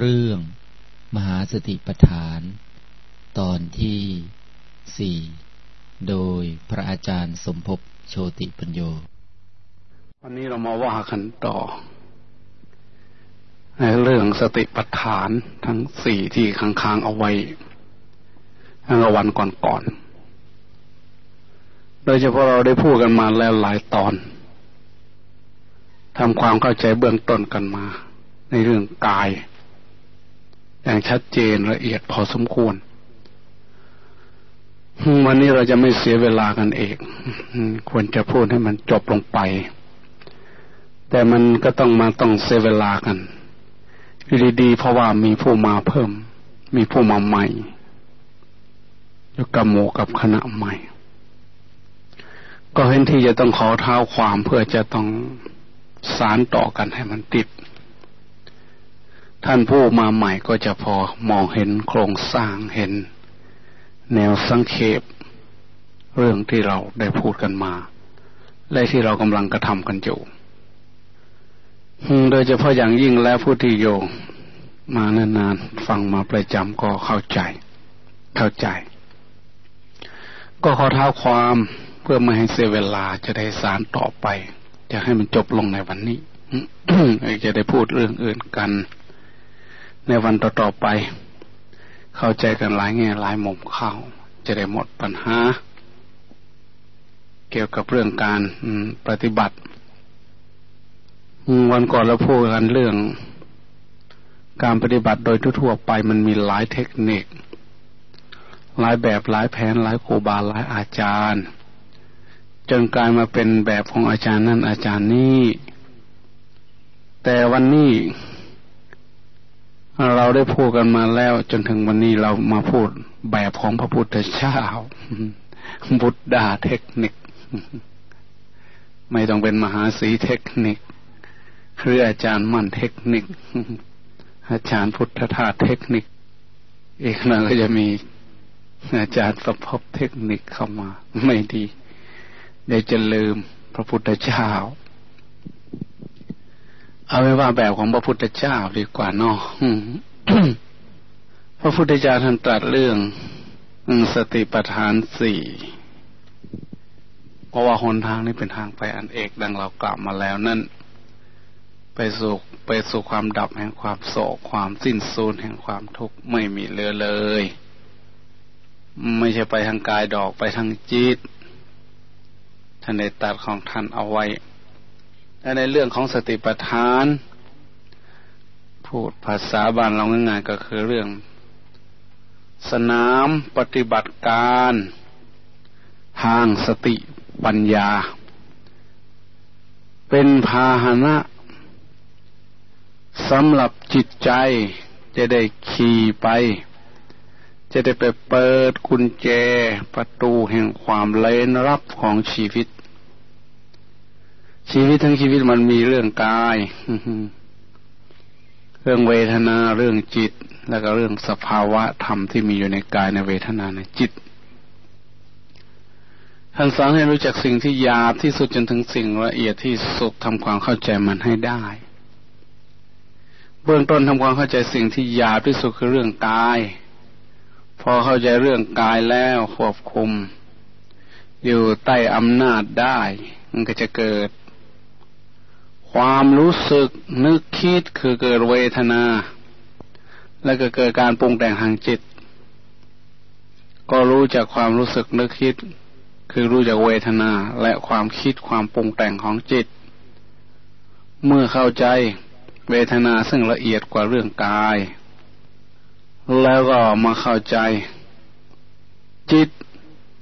เรื่องมหาสติปัฏฐาน ตอนที่สี่โดยพระอาจารย์สมภพโชติปัญโย วันนี้เรามาว่ากันต่อ ในเรื่องสติปัฏฐานทั้งสี่ที่ค้างๆเอาไว้ทั้งวันก่อนๆ โดยเฉพาะเราได้พูดกันมาแล้วหลายตอนทำความเข้าใจเบื้องต้นกันมา ในเรื่องกาย อย่างชัดเจนละเอียดพอสมควร วันนี้เราจะไม่เสียเวลากันเองควรจะพูดให้มันจบลงไป แต่มันก็ต้องมาต้องเสียเวลากันอยู่ดีๆเพราะว่ามีผู้มาเพิ่ม มีผู้มาใหม่อยู่กับหมูกับคณะใหม่ ก็เห็นที่จะต้องขอเท้าความเพื่อจะต้องสารต่อกันให้มันติด ท่านผู้มาใหม่ก็จะพอมองเห็นโครงสร้างเห็น แนวสังเขปเรื่องที่เราได้พูดกันมา และที่เรากำลังกระทำกันอยู่โดยเฉพาะอย่างยิ่งแล้วผู้ที่โยมานานๆฟังมาประจำก็เข้าใจ เข้าใจ ก็ขอเท้าความเพื่อไม่ให้เสียเวลาจะได้สารต่อไป จะให้มันจบลงในวันนี้จะได้พูดเรื่องอื่นกัน ในวันต่อๆไป เข้าใจกันหลายแง่หลายมุมเข้า จะได้หมดปัญหา เกี่ยวกับเรื่องการปฏิบัติ วันก่อนเราพูดกันเรื่อง การปฏิบัติโดยทั่วไปมันมีหลายเทคนิค หลายแบบหลายแผนหลายครูบาหลายอาจารย์ จนกลายมาเป็นแบบของอาจารย์นั่นอาจารย์นี้แต่วันนี้ เราได้พูดกันมาแล้วจนถึงวันนี้เรามาพูดแบบของพระพุทธเจ้าบุตดาเทคนิค ไม่ต้องเป็นมหาสีเทคนิคคืออาจารย์มั่นเทคนิค อาจารย์พุทธทาสเทคนิค อีกหน่อยก็จะมีอาจารย์ประพบเทคนิคเข้ามา ไม่ดีเดี๋ยวจะลืมพระพุทธเจ้า เอาไว้ว่าแบบของพระพุทธเจ้าดีกว่าเนาะพระพุทธเจ้าท่านตรัสเรื่องสติปัฏฐานสี่เพราะว่าหนทางนี้เป็นทางไปอันเอกดังเรากล่าวมาแล้วนั่น ไปสู่ไปสู่ความดับแห่งความโศกความสิ้นสูญแห่งความทุกข์ไม่มีเหลือเลย ไม่ใช่ไปทางกายดอกไปทางจิตท่านได้ตัดของท่านเอาไว้ และในเรื่องของสติปัฏฐาน พูดภาษาบ้านเราง่ายๆก็คือเรื่อง สนามปฏิบัติการทางสติปัญญา เป็นพาหนะสำหรับจิตใจจะได้ขี่ไป จะได้ไปเปิดกุญแจประตูแห่งความเลนรับของชีวิต ชีวิตทั้งชีวิตมันมีเรื่องกายเรื่องเวทนาเรื่องจิต แล้วก็เรื่องสภาวะธรรมที่มีอยู่ในกายในเวทนาในจิตท่านสอนให้รู้จักสิ่งที่หยาบที่สุดจนถึงสิ่งละเอียดที่สุดทำความเข้าใจมันให้ได้ เบื้องต้นทำความเข้าใจสิ่งที่หยาบที่สุดคือเรื่องกาย พอเข้าใจเรื่องกายแล้วควบคุม อยู่ใต้อำนาจได้ มันก็จะเกิด ความรู้สึกนึกคิดคือเกิดเวทนา แล้วก็เกิดการปรุงแต่งทางจิต ก็รู้จากความรู้สึกนึกคิด คือรู้จากเวทนาและความคิดความปรุงแต่งของจิต เมื่อเข้าใจเวทนาซึ่งละเอียดกว่าเรื่องกาย แล้วก็มาเข้าใจ จิต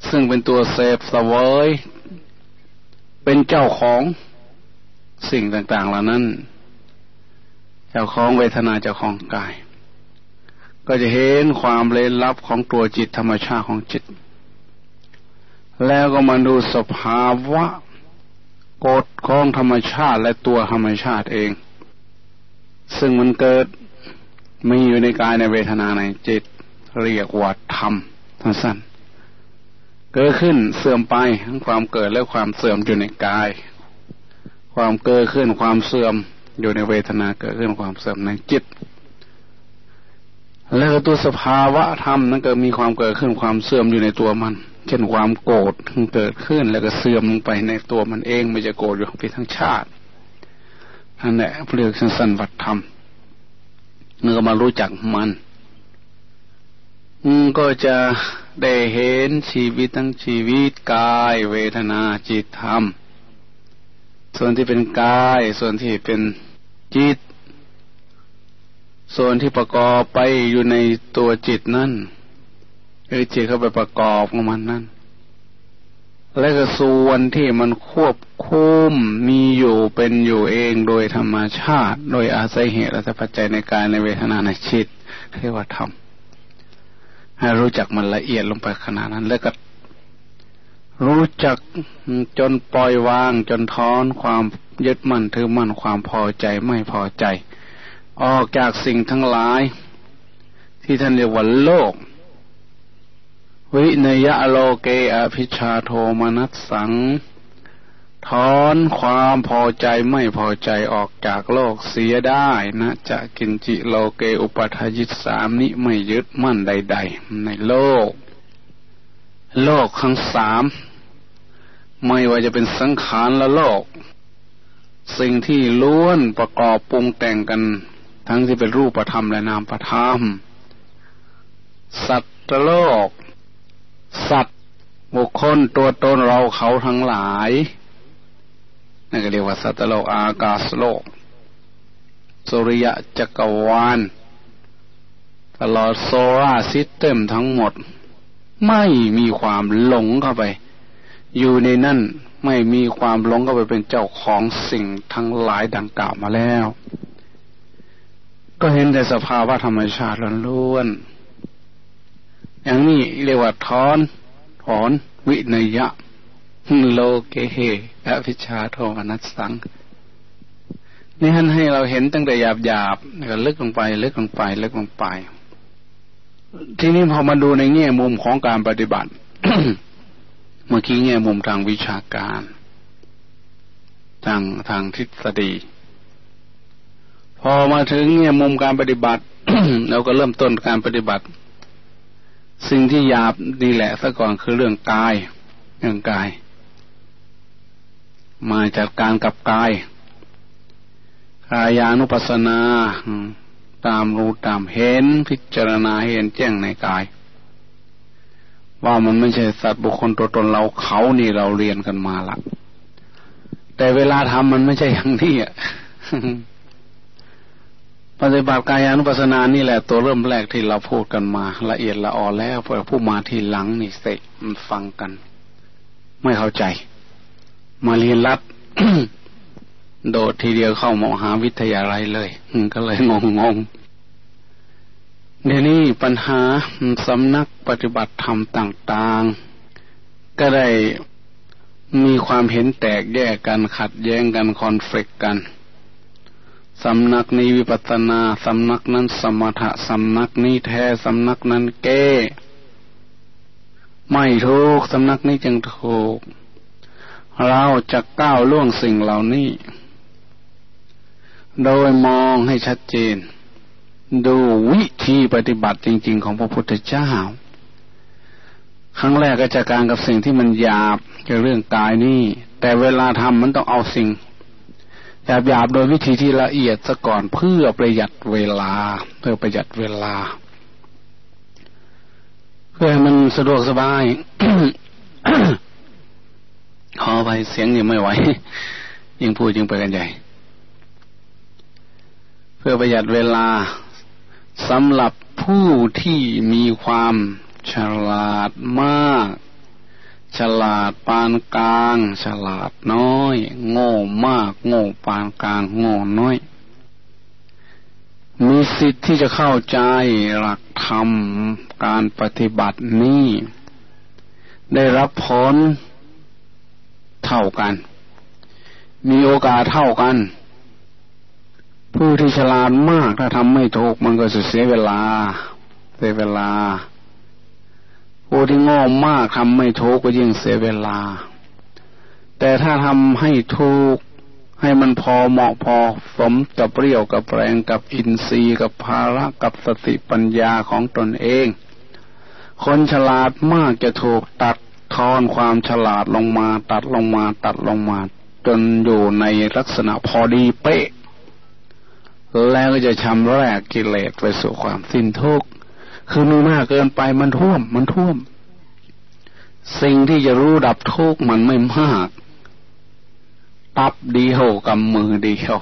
ซึ่งเป็นตัวเสพสวยเป็นเจ้าของ สิ่งต่างๆเหล่านั้นเจ้าของเวทนาเจ้าของกาย ก็จะเห็นความเล่นลับของตัวจิตธรรมชาติของจิต แล้วก็มาดูสภาวะกฎของธรรมชาติและตัวธรรมชาติเอง ซึ่งมันเกิดมีอยู่ในกายในเวทนาในจิต เรียกว่าธรรมสั้นเกิดขึ้นเสื่อมไปทั้งความเกิดและความเสื่อมอยู่ในกาย ความเกิดขึ้นความเสื่อม อยู่ในเวทนาเกิดขึ้นความเสื่อมในจิต แล้วตัวสภาวะธรรมนั้นก็มีความเกิดขึ้นความเสื่อมอยู่ในตัวมัน เช่นความโกรธเกิดขึ้นแล้วก็เสื่อมลงไปในตัวมันเองไม่จะโกรธอยู่ไปทั้งชาตินั่นแหละเรียกสั้นๆวัดธรรมเมื่อมารู้จักมันก็จะได้เห็นชีวิตทั้งชีวิตกาย เวทนาจิตธรรม ส่วนที่เป็นกาย ส่วนที่เป็นจิต ส่วนที่ประกอบไปอยู่ในตัวจิตนั่นคือจิตเข้าไปประกอบของมันนั่น และก็ส่วนที่มันควบคุมมีอยู่เป็นอยู่เองโดยธรรมชาติ โดยอาศัยเหตุและปัจจัยในกายในเวทนาในจิตเรียกว่าธรรมให้รู้จักมันละเอียดลงไปขนาดนั้น แล้วก็ รู้จักจนปล่อยวางจนทอนความยึดมั่นถือมั่นความพอใจไม่พอใจ ออกจากสิ่งทั้งหลาย ที่ท่านเรียกว่าโลก วิเนยะโลเกอภิชาโทมนัสสังถอนความพอใจไม่พอใจออกจากโลกเสียได้นะจะกินจิโลเกอุปทายิตสามนิไม่ยึดมั่นใด ๆ ในโลก โลกทั้งสาม ไม่ว่าจะเป็นสังขารและโลก สิ่งที่ล้วนประกอบปรุงแต่งกัน ทั้งที่เป็นรูปธรรมและนามธรรม สัตว์โลก สัตว์บุคคลตัวตนเราเขาทั้งหลายนั่นก็เรียกว่าสัตว์โลก อากาศโลก สุริยะจักรวาลตลอด solar system ทั้งหมด ไม่มีความหลงเข้าไป อยู่ในนั่นไม่มีความหลงเข้าไปเป็นเจ้าของสิ่งทั้งหลายดังกล่าวมาแล้ว ก็เห็นแต่สภาวะธรรมชาติล้วนอย่างนี้เรียกว่าถอนถอนวินยะ โลเกเฮอภิชาโทมนัสสังนี่ท่านให้เราเห็นตั้งแต่หยาบหยาบก็ลึกลงไปลึกลงไปลึกลงไป ทีนี้พอมาดูในแง่มุมของการปฏิบัติ เมื่อกี้แง่มุมทางวิชาการ ทางทางทฤษฎี พอมาถึงแง่มุมการปฏิบัติ เราก็เริ่มต้นการปฏิบัติ สิ่งที่หยาบนี่แหละซะก่อนคือเรื่องกายเรื่องกาย มาจัดการกับกายกายานุปัสสนา ตามรู้ตามเห็นพิจารณาเห็นแจ้งในกาย ว่ามันไม่ใช่สัตว์บุคคลตัวตนเราเขานี่เราเรียนกันมาละแต่เวลาทำมันไม่ใช่อย่างนี้อะปฏิบัติกายานุปัสสนานี่แหละตัวเริ่มแรกที่เราพูดกันมา ละเอียดละออแล้วพอผู้มาทีหลังนี่เสกมันฟังกัน ไม่เข้าใจ มาเรียนรัดโดดทีเดียวเข้ามหาวิทยาลัยเลยก็เลยงงงง เดี๋ยวนี้ปัญหาสำนักปฏิบัติธรรมต่าง ๆ ก็ได้มีความเห็นแตกแยกกันขัดแย้งกันคอนฟ lict กัน สำนักนี้วิปัสนา สำนักนั้นสมถะ สำนักนี้แท้ สำนักนั้นเก้ ไม่ถูก สำนักนี้จึงถูก เราจะก้าวล่วงสิ่งเหล่านี้ โดยมองให้ชัดเจน ดูวิธีปฏิบัติจริง ๆ ของพระพุทธเจ้า ครั้งแรกก็จะการกับสิ่งที่มันหยาบเกี่ยวเรื่องกายนี่ แต่เวลาทำมันต้องเอาสิ่งหยาบหยาบโดยวิธีที่ละเอียดซะก่อนเพื่อประหยัดเวลา เพื่อประหยัดเวลา เพื่อให้มันสะดวกสบายขอไปเสียงยังไม่ไหวยิ่งพูดยิ่งไปกันใหญ่ เพื่อประหยัดเวลา สำหรับผู้ที่มีความฉลาดมาก ฉลาดปานกลาง ฉลาดน้อย โง่มาก โง่ปานกลาง โง่น้อย มีสิทธิ์ที่จะเข้าใจหลักธรรมการปฏิบัตินี้ ได้รับผลเท่ากัน มีโอกาสเท่ากัน ผู้ที่ฉลาดมากถ้าทำไม่ถูกมันก็จะเสียเวลา เสียเวลา ผู้ที่โง่มากทำไม่ถูกก็ยิ่งเสียเวลา แต่ถ้าทำให้ถูกให้มันพอเหมาะพอสมกับเปรี้ยวกับแรงกับอินทรีย์กับภาระกับสติปัญญาของตนเอง คนฉลาดมากจะถูกตัดทอนความฉลาดลงมา ตัดลงมาตัดลงมา จนอยู่ในลักษณะพอดีเป๊ะ แล้วก็จะชำแรกกิเลสไปสู่ความสิ้นทุกข์คือมีมากเกินไปมันท่วม มันท่วม สิ่งที่จะรู้ดับทุกข์มันไม่มาก ตับเดีโหกำมือเดียว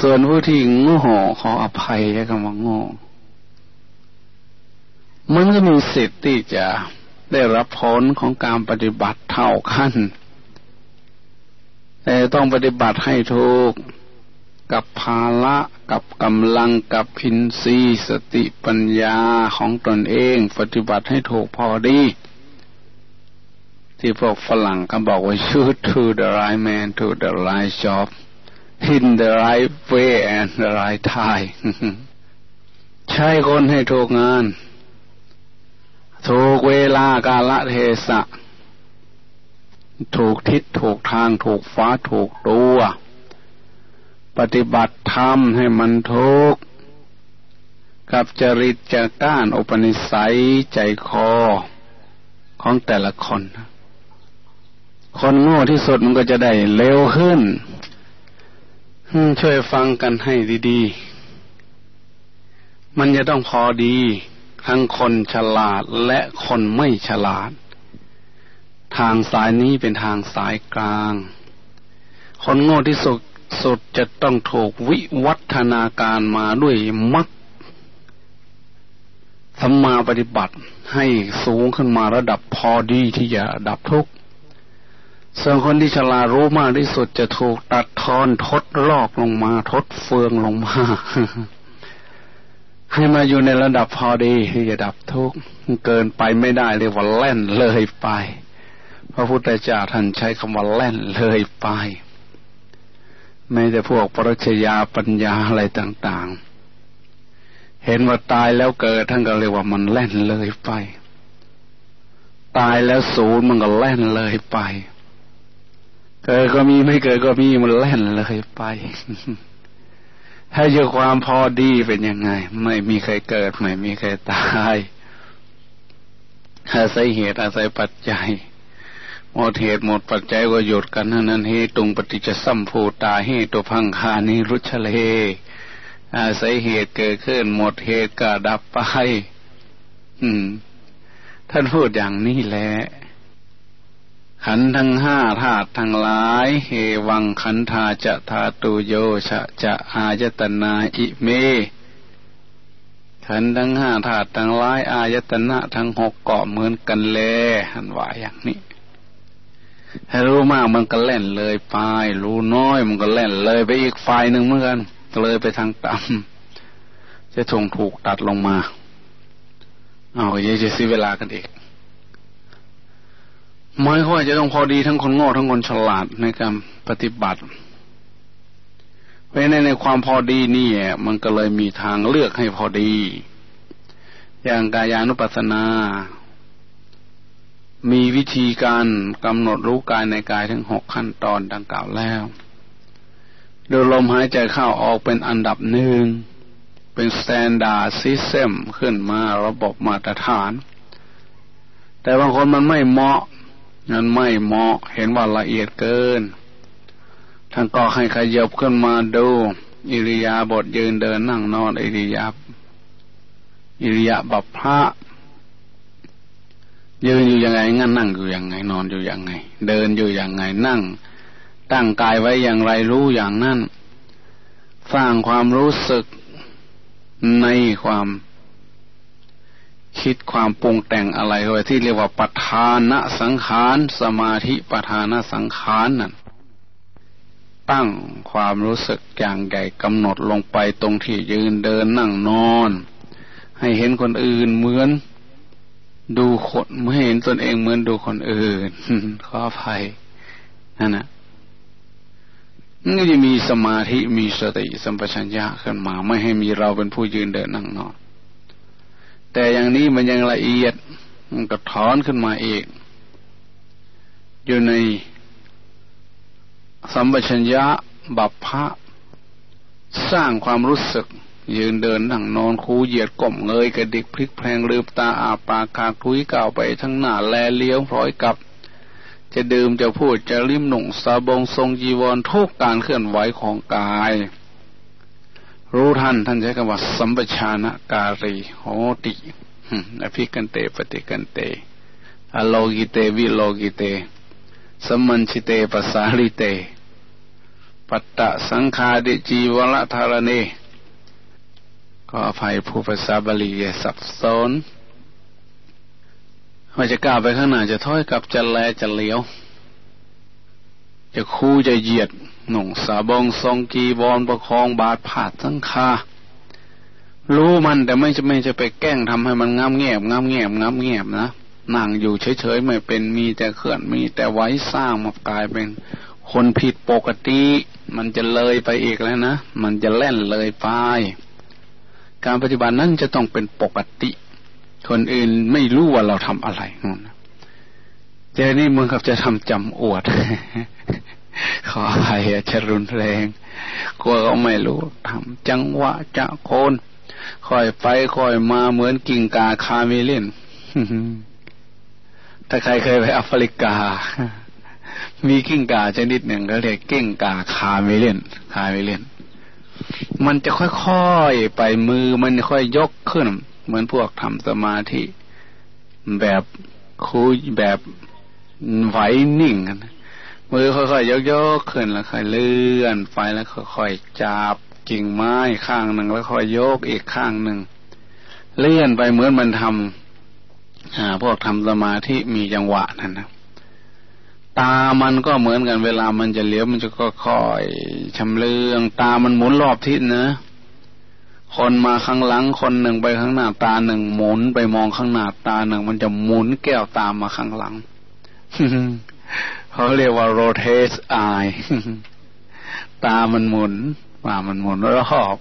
ส่วนผู้ที่โง่ขออภัยใช้คำว่าโง่มันก็มีสิทธิ์ที่จะได้รับผลของการปฏิบัติเท่าขั้นแต่ต้องปฏิบัติให้ถูก กับภาละกับกำลังกับพินทรีสติปัญญาของตนเองปฏิบัติให้ถูกพอดี ที่พวกฝรั่งก็บอกว่า shoot to the right man to the right job in the right way and the right time ใช้คนให้ถูกงาน ถูกเวลากาลเทศะ ถูกทิศถูกทางถูกฟ้าถูกตัว ปฏิบัติธรรมให้มันทุกกับจริตจะก้านอุปนิสัยใจคอของแต่ละคน คนโง่ที่สุดมันก็จะได้เร็วขึ้น ช่วยฟังกันให้ดีๆ มันจะต้องพอดี ทั้งคนฉลาดและคนไม่ฉลาด ทางสายนี้เป็นทางสายกลาง คนโง่ที่สุด สุดจะต้องถูกวิวัฒนาการมาด้วยมักสมมาปฏิบัติให้สูงขึ้นมาระดับพอดีที่จะดับทุกข์ส่วนคนที่ฉลาดรู้มากที่สุดจะถูกตัดทอนทดลอกลงมาทดเฟืองลงมาให้มาอยู่ในระดับพอดีที่จะดับทุกข์เกินไปไม่ได้เรียกว่าแล่นเลยไป พระพุทธเจ้าท่านใช้คำว่าแล่นเลยไป แม้แต่พวกปรัชญาปัญญาอะไรต่าง ๆ เห็นว่าตายแล้วเกิดท่านก็เรียกว่ามันแล่นเลยไป ตายแล้วศูนย์มันก็แล่นเลยไปเกิดก็มีไม่เกิดก็มีมันแล่นเลยไป ถ้าอยู่ความพอดีเป็นยังไง ไม่มีใครเกิด ไม่มีใครตายอาศัยเหตุอาศัยปัจจัย หมดเหตุหมดปัจจัยก็หยุดกันนั้นเฮตุงปฏิจจสัมภูตาเหตุพังคานิรุชเลอาศัยเหตุเกิดขึ้นหมดเหตุก็ดับไป อืม ท่านพูดอย่างนี้แหละขันทั้งห้าธาตุทั้งหลาย เฮวังขันธาจะธาตุโยชะจะอายตนาอิเม ขันทั้งห้าธาตุทั้งหลาย อายตนะทั้งหกเกาะเหมือนกันแลหันว่าอย่างนี้ ให้รู้มากมันก็เล่นเลยไปรู้น้อยมันก็เล่นเลยไปอีกฝ่ายหนึ่งเหมือนกันเลยไปทางต่ำจะทงถูกตัดลงมาเอาก็ยังจะเสียเวลากันอีกหมายความจะต้องพอดีทั้งคนโง่ทั้งคนฉลาดในการปฏิบัติเพราะในในความพอดีนี่มันก็เลยมีทางเลือกให้พอดี อย่างกายานุปัสสนา มีวิธีการกำหนดรู้กายในกายทั้งหกขั้นตอนดังกล่าวแล้วโดยลมหายใจเข้าออกเป็นอันดับหนึ่ง เป็น standard system ขึ้นมาระบบมาตรฐาน แต่บางคนมันไม่เหมาะมันไม่เหมาะเห็นว่าละเอียดเกินท่านก็ให้ขยับขึ้นมาดู อิริยาบถยืนเดินนั่งนอนอิริยาอิริยาบัพพระ ยืนอยู่ยังไงงั้นนั่งอยู่ยังไง นอนอยู่ยังไง เดินอยู่ยังไงนั่ง ตั้งกายไว้อย่างไรรู้อย่างนั้นสร้างความรู้สึกในความคิดความปรุงแต่งอะไรไว้ที่เรียกว่าปัฏานสังขารสมาธิปัฏานสังขารนั่นตั้งความรู้สึกอย่างใหญ่กำหนดลงไปตรงที่ยืนเดินนั่งนอน ให้เห็นคนอื่นเหมือน ดูคนไม่เห็นตนเองเหมือนดูคนอื่นขออภัยนั่นนะมันก็จะมีสมาธิมีสติสัมปชัญญะขึ้นมา ไม่ให้มีเราเป็นผู้ยืนเดินนั่งนอน แต่อย่างนี้มันยังละเอียด มันก็ถอนขึ้นมาเองอยู่ในสัมปชัญญะบัพพะสร้างความรู้สึก ยืนเดินนั่งนอนคูเหยียดก่มเงยกระดิกพลิกแพลงลืมตาอาปากคากทุยก่าวไปทั้งหน้าแลเลี้ยวพร้อยกับ จะดื่มจะพูดจะริมหนุ่งสาบงทรงจีวรทุกการเคลื่อนไหวของกาย รู้ท่านท่านใช้คำว่าสัมปชานะการีโหติอภิกันเตปฏิกันเต อโลกิเตวิโลกิเตสมัญชิเตปสาลิเต ปัตตะสังคาดิจีวละธารณี ก็อภัยผู้ภาษาบาลีสับสนว่าจะก้าวไปข้างหน้าจะถอยกลับจะแลจะเลี้ยว จะคู่จะเหยียดหน่งสาบองทรงกีบอลประคองบาดผาดทั้งคารู้มันแต่ไม่จะไม่จะไปแกล้งทำให้มันงามเงียบงามเงียบงามเงียบนะนั่งอยู่เฉยๆไม่เป็นมีแต่เคลื่อนมีแต่ไว้สร้างมากลายเป็นคนผิดปกติ มันจะเลยไปอีกแล้วนะ มันจะแล่นเลยไป การปฏิบัตินั้นจะต้องเป็นปกติ คนอื่นไม่รู้ว่าเราทำอะไรนู่นเจนี่มึงกับจะทำจำอวด ขออภัยจะรุนแรงกลัวเขาไม่รู้ทำจังหวะจะโคนค่อยไปค่อยมาเหมือนกิ้งก่า chameleon ถ้าใครเคยไปแอฟริกา มีกิ้งก่าชนิดหนึ่งเขาเรียกกิ้งก่า chameleon chameleon มันจะค่อยๆไปมือมันค่อยยกขึ้น เหมือนพวกทำสมาธิแบบคุยแบบไหวนิ่งกันมือค่อยๆยกๆขึ้นแล้วค่อยเลื่อนไปแล้วค่อยๆจับกิ่งไม้ข้างหนึ่งแล้วค่อยยกอีกข้างหนึ่งเลื่อนไปเหมือนมันทำพวกทำสมาธิมีจังหวะนั่นนะ ตามันก็เหมือนกันเวลามันจะเลี้ยวมันจะค่อยๆชำเลือง ตามันหมุนรอบทิศนะ คนมาข้างหลังคนหนึ่งไปข้างหน้าตาหนึ่งหมุนไปมองข้างหน้าตาหนึ่งมันจะหมุนแก้วตามมาข้างหลังเขาเรียกว่า rotate eye ตามันหมุนตามันหมุนรอบ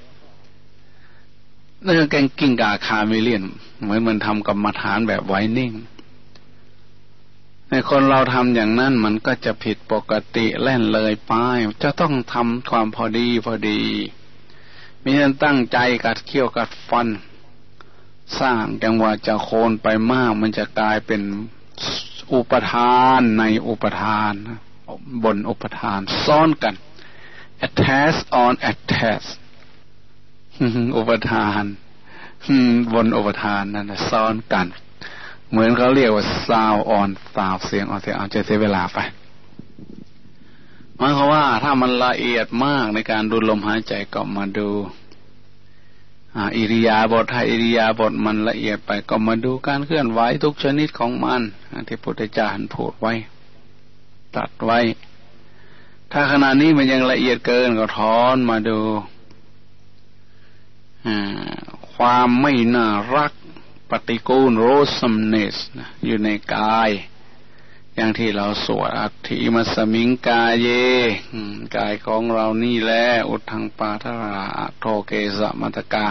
นั่นคือแกงกิ้งกาคาเมเลียน เหมือนมันทำกรรมฐานแบบไว้นิ่ง ในคนเราทำอย่างนั้นมันก็จะผิดปกติแล่นเลยไปจะต้องทำความพอดีพอดี มีนั้นตั้งใจกัดเขี้ยวกัดฟัน สร้างจังหวะจะโคนไปมาก มันจะกลายเป็นอุปทานในอุปทาน บนอุปทาน ซ้อนกัน attach on attach อุปทานบนอุปทานนั่นซ้อนกัน เหมือนเขาเรียกว่าซาวออนซาวเสียงออนเสียงเอาจะเสียเวลาไปหมายความว่าถ้ามันละเอียดมากในการดูลมหายใจก็มาดูอิริยาบถไทยอิริยาบถมันละเอียดไปก็มาดูการเคลื่อนไหวทุกชนิดของมันที่พุทธเจ้าพูดไว้ ตัดไว้ ถ้าขณะนี้มันยังละเอียดเกินก็ถอนมาดูความไม่น่ารัก ปฏิกูลโรสมเนสอยู่ในกาย อย่างที่เราสวดอัติมัสมิงกายเยกายของเรานี่แหละอุทังปาทราโทเกสมัตกา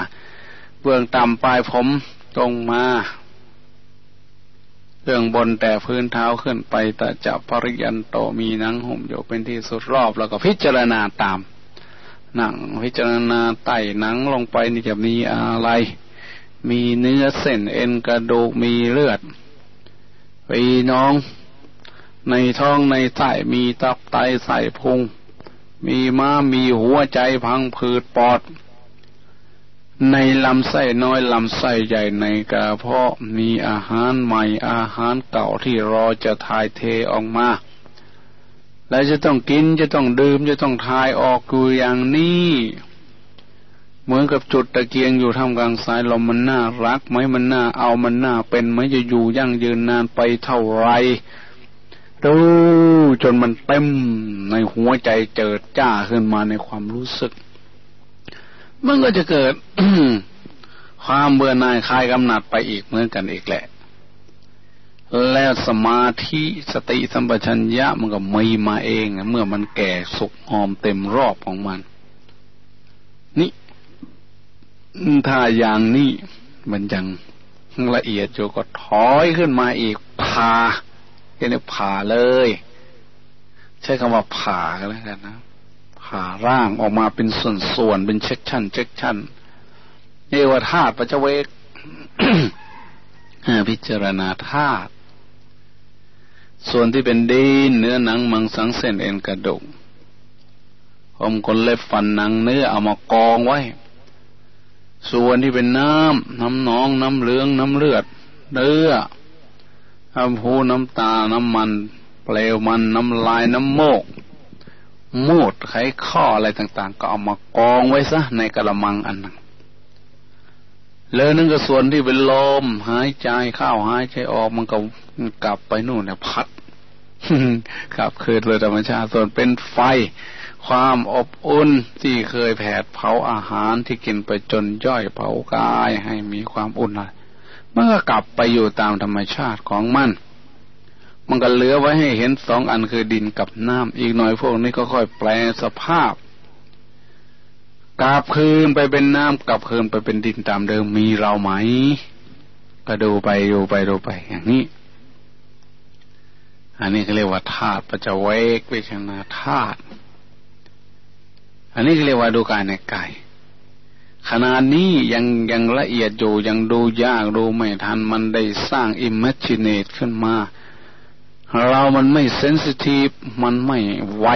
เบื้องต่ำปลายผมตรงมาเบื้องบนแต่พื้นเท้าขึ้นไปแต่จะปริยันโตมีนังห่มอยู่เป็นที่สุดรอบแล้วก็พิจารณาตามหนังพิจารณาไต่หนังลงไปนี่จะมีอะไร มีเนื้อเส้นเอ็นกระดูกมีเลือดปีน้อง ในท้องในไส้มีตับไตใส่พุง มีม้ามีหัวใจพังผืดปอด ในลำไส้น้อยลำไส้ใหญ่ในกระเพาะมีอาหารใหม่อาหารเก่าที่รอจะถ่ายเทออกมา และจะต้องกินจะต้องดื่มจะต้องทายออกกูอย่างนี้ เหมือนกับจุดตะเกียงอยู่ท่ามกลางสายลมมันน่ารักไหมมันน่าเอามันน่าเป็นไหมจะอยู่ยั่งยืนนานไปเท่าไรดูจนมันเต็มในหัวใจเจิดจ้าขึ้นมาในความรู้สึก มันก็จะเกิดความเบื่อหน่ายคลายกำหนัดไปอีกเหมือนกันอีกแหละ แล้วสมาธิสติสัมปชัญญะมันก็มีมาเอง เมื่อมันแก่สุกหอมเต็มรอบของมัน นี่ ถ้าอย่างนี้มันยังละเอียดอยู่ก็ถอยขึ้นมาอีกผ่าแค่นี้ผ่าเลย ใช้คำว่าผ่ากันแล้วกันนะผ่าร่างออกมาเป็นส่วนๆเป็น section section เอวธาตุปัจเวกพิจารณาธาตุส่วนที่เป็นดินเนื้อหนังมังสังเส้นเอ็นกระดูกผมขนเล็บฟันหนังเนื้อเอามากองไว้ ส่วนที่เป็นน้ำน้ำหนองน้ำเหลืองน้ำเลือดเนื้อน้ำพูน้ำตา น้ำมัน เปลวมันน้ำลายน้ำโมก มูดไขข้ออะไรต่าง ๆ ก็เอามากองไว้ซะในกระมังอันนั้นเลยนึงก็ส่วนที่เป็นลมหายใจเข้าหายใจออกมันก็กลับไปนู่นเนี่ยพัดกลับคืนเลยธรรมชาติส่วนเป็นไฟ ความอบอุ่นที่เคยแผดเผาอาหารที่กินไปจนย่อยเผากายให้มีความอุ่นอะไรมันก็กลับไปอยู่ตามธรรมชาติของมัน มันก็เหลือไว้ให้เห็นสองอันคือดินกับน้ำอีกหน่อยพวกนี้ก็ค่อยแปลสภาพกลับคืนไปเป็นน้ำกลับคืนไปเป็นดินตามเดิมมีเราไหม ก็ดูไปดูไปดูไปอย่างนี้ อันนี้เขาเรียกว่าธาตุปัจเวกวิชนาธาตุ อันนี้เรียกว่าดูกายในกายขนาดนี้ยังยังละเอียดอยู่ยังดูยากดูไม่ทันมันได้สร้างอิมเมจิเนตขึ้นมา เรามันไม่เซนซิทีฟมันไม่ไว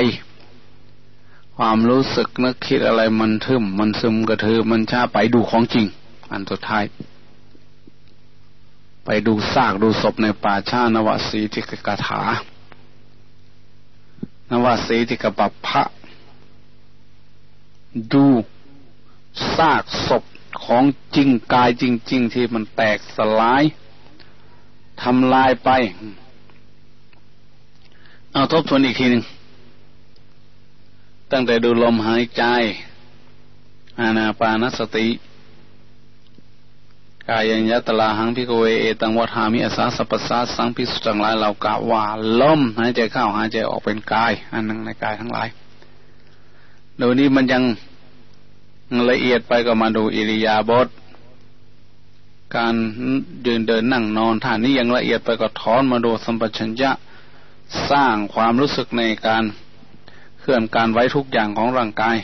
ความรู้สึกนึกคิดอะไรมันทึมมันซึมกระเทือมันช้าไปดูของจริง อันสุดท้าย ไปดูซากดูศพในป่าชานวสีทิกกถานวสีทิกปัปพะ ดูซากศพของจริงกายจริง ๆ ที่มันแตกสลายทำลายไป เอาทบทวนอีกทีหนึ่งตั้งแต่ดูลมหายใจ อานาปานสติ กายัญญตลาหังพิกเวเอตังวัฏามิอสาสปัสสาสังพิสุจังหลายเรากะว่าลมหายใจเข้าหายใจออกเป็นกาย อันหนึ่งในกายทั้งหลาย โดยนี้มันยังละเอียดไปก็มาดูอิริยาบถการยืนเดินนั่งนอนท่านี้ยังละเอียดไปก็ถอนมาดูสัมปชัญญะสร้างความรู้สึกในการเคลื่อนการไว้ทุกอย่างของร่างกาย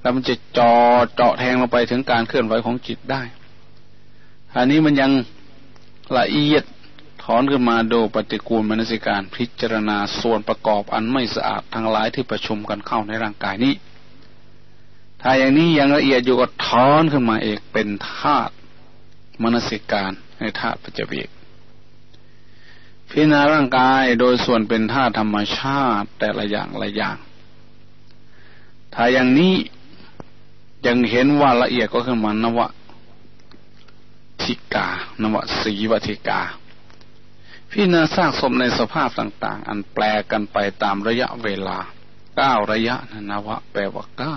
แล้วมันจะจอเจาะแทงลงไปถึงการเคลื่อนไหวของจิตได้อันนี้มันยังละเอียด ถอนขึ้นมาดูปฏิกูลมนสิการพิจารณาส่วนประกอบอันไม่สะอาดทั้งหลายที่ประชุมกันเข้าในร่างกายนี้ ถ้าอย่างนี้ยังละเอียดอยู่ก็ถอนขึ้นมาเอกเป็นธาตุมนสิการในธาตุปัจจเวกพิจารณาร่างกายโดยส่วนเป็นธาตุธรรมชาติแต่ละอย่างละอย่าง ถ้าอย่างนี้ยังเห็นว่าละเอียดก็ขึ้นมานวะทิกานวะสีวัติกา พิจารณาสร้างสมในสภาพต่างๆ อันแปลกันไปตามระยะเวลาเก้าระยะนวะ แปลว่าเก้า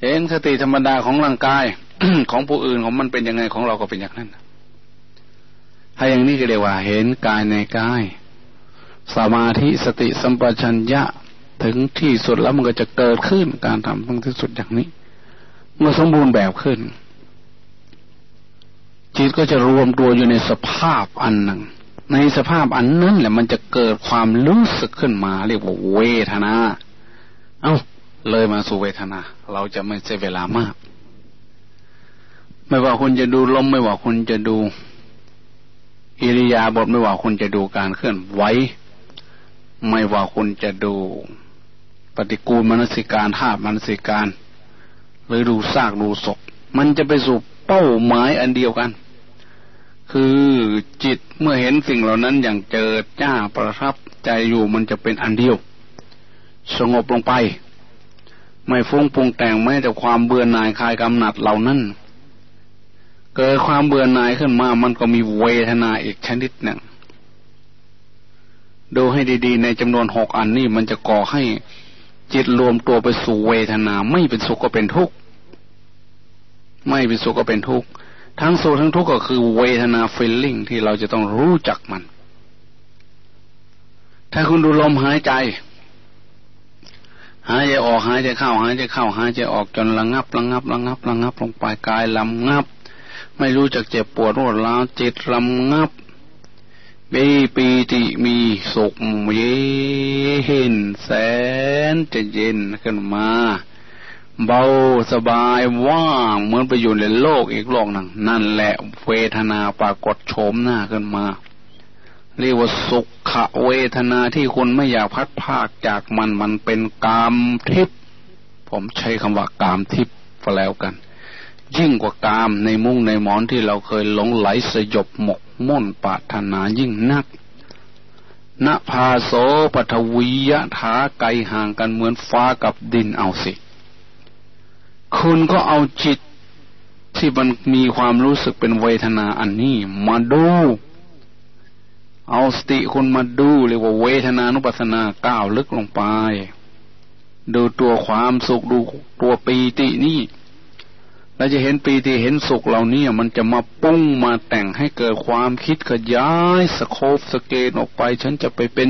เห็นสติธรรมดาของร่างกายของผู้อื่นของมันเป็นยังไงของเราก็เป็นอย่างนั้นถ้าอย่างนี้ก็เรียกว่า เห็นกายในกาย สมาธิสติสัมปชัญญะถึงที่สุดแล้วมันก็จะเกิดขึ้นการทำถึงที่สุดอย่างนี้ เมื่อสมบูรณ์แบบขึ้น จิตก็จะรวมตัวอยู่ในสภาพอันหนึ่ง ในสภาพอันนั้นแหละมันจะเกิดความรู้สึกขึ้นมาเรียกว่าเวทนา เอา้า เลยมาสู่เวทนา เราจะไม่ใช้เวลามาก ไม่ว่าคุณจะดูลมไม่ว่าคุณจะดู อิริยาบถไม่ว่าคุณจะดูการเคลื่อนไหวไม่ว่าคุณจะดู ปฏิกูลมนสิการธาตุมนสิการ หรือดูซากดูศพมันจะไปสู่เป้าหมายอันเดียวกัน คือจิตเมื่อเห็นสิ่งเหล่านั้นอย่างเจอจ้าประทับใจอยู่มันจะเป็นอันเดียว สงบลงไป ไม่ฟุ้งปรุงแต่งแม้แต่ความเบื่อหน่ายคลายกำหนัดเหล่านั้น เกิดความเบื่อหน่ายขึ้นมามันก็มีเวทนาอีกชนิดหนึ่งดูให้ดีๆ ในจำนวนหกอันนี้มันจะก่อให้จิตรวมตัวไปสู่เวทนา ไม่เป็นสุขก็เป็นทุกข์ไม่เป็นสุขก็เป็นทุกข์ ทั้งสุขทั้งทุกข์ก็คือเวทนาฟีลลิ่งที่เราจะต้องรู้จักมัน ถ้าคุณดูลมหายใจ หายใจออกหายใจเข้า หายใจเข้า หายใจออกจนระงับระงับระงับระงับลงไปกายลำงับ ไม่รู้จักเจ็บปวดรวดร้าวจิตรำงับมีปีติมีสุขเย็นแสนจะเย็นขึ้นมา เบาสบายว่างเหมือนไปอยู่ในโลกอีกโลกหนึ่งนั่นแหละเวทนาปรากฏโฉมหน้าขึ้นมา เรียกว่าสุขเวทนาที่คุณไม่อยากพัดภาคจากมันมันเป็นกามทิพย์ผมใช้คำว่ากามทิพย์ก็แล้วกัน ยิ่งกว่ากามในมุ้งในหมอนที่เราเคยหลงไหลสยบหมกมุ่นปาถนายิ่งนักณภาโสปทวียะถาไกลห่างกันเหมือนฟ้ากับดินเอาสิ คุณก็เอาจิตที่มันมีความรู้สึกเป็นเวทนาอันนี้ มาดู เอาสติคุณมาดูเรียกว่าเวทนานุปัสสนาก้าวลึกลงไป ดูตัวความสุขดูตัวปีตินี่เราจะเห็นปีติเห็นสุขเหล่านี้มันจะมาปุ้งมาแต่งให้เกิดความคิดขยายสโคปสเกตออกไป ฉันจะไปเป็น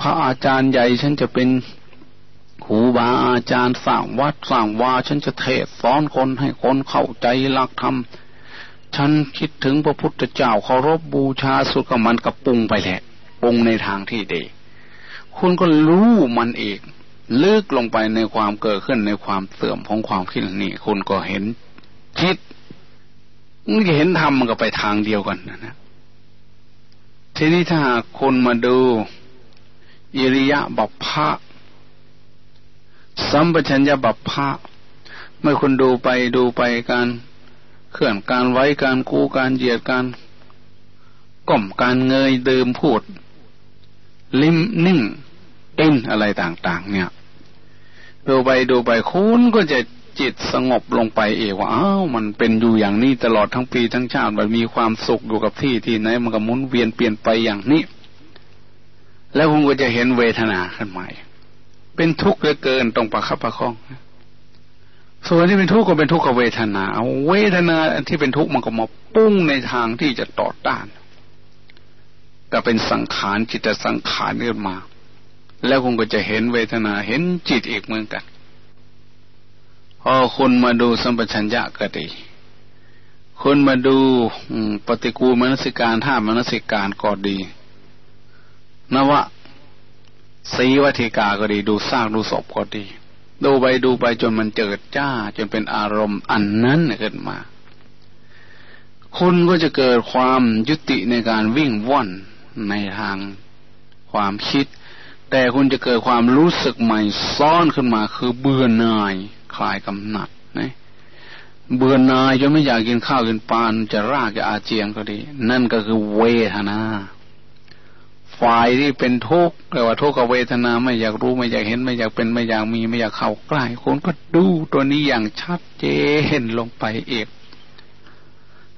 พระอาจารย์ใหญ่ ฉันจะเป็น ครูบาอาจารย์สร้างวัดสร้างวาฉันจะเทศสอนคนให้คนเข้าใจหลักธรรมฉันคิดถึงพระพุทธเจ้าเคารพบูชาสุดกับมันกับปรุงไปแหละปรุงในทางที่ดี คุณก็รู้มันเองลึกลงไปในความเกิดขึ้นในความเสื่อมของความคิดนี่คุณก็เห็นคิดมันเห็นธรรมมันก็ไปทางเดียวกันนะนะทีนี้ถ้าคนมาดู อิริยะบัพพะ สัมปชัญญะบัพพะเมื่อคุณดูไปดูไปการเคลื่อนการไว้การกู้การเหยียดการก้มการเงยเดิมพูด ลิ้มนิ่ง เอ็นอะไรต่าง ๆ เนี่ย ดูไปดูไปคุณก็จะจิตสงบลงไปเองว่าอ้าวมันเป็นอยู่อย่างนี้ตลอดทั้งปีทั้งชาติมันมีความสุขอยู่กับที่ที่ไหนมันก็หมุนเวียนเปลี่ยนไปอย่างนี้ แล้วคุณก็จะเห็นเวทนาขึ้นมา เป็นทุกข์เหลือเกินตรงประคับประคอง ส่วนที่เป็นทุกข์ก็เป็นทุกขเวทนาเอาเวทนาที่เป็นทุกข์มันก็มาปุ้งในทางที่จะต่อต้าน ก็เป็นสังขารจิตสังขารขึ้นมา แล้วคุณก็จะเห็นเวทนาเห็นจิตอีกเหมือนกัน พอคุณมาดูสัมปชัญญะก็ดีคุณมาดูปฏิกูลมนสิการท่ามนสิการก็ดีนวะ สีวัติกาก็ดีดูซากดูศพก็ดี ดูไปดูไปจนมันเจิดจ้า จนเป็นอารมณ์อันนั้นขึ้นมา คุณก็จะเกิดความยุติในการวิ่งว่อนในทางความคิด แต่คุณจะเกิดความรู้สึกใหม่ซ้อนขึ้นมา คือเบื่อหน่ายคลายกำหนัดนะเบื่อหน่ายจนไม่อยากกินข้าวกินปลาจะรากจะอาเจียงก็ดี นั่นก็คือเวทนา ฝ่ายที่เป็นทุกข์เรียกว่าทุกขเวทนาไม่อยากรู้ไม่อยากเห็นไม่อยากเป็นไม่อยากมีไม่อยากเข้าใกล้คุณก็ดูตัวนี้อย่างชัดเจนลงไปเอก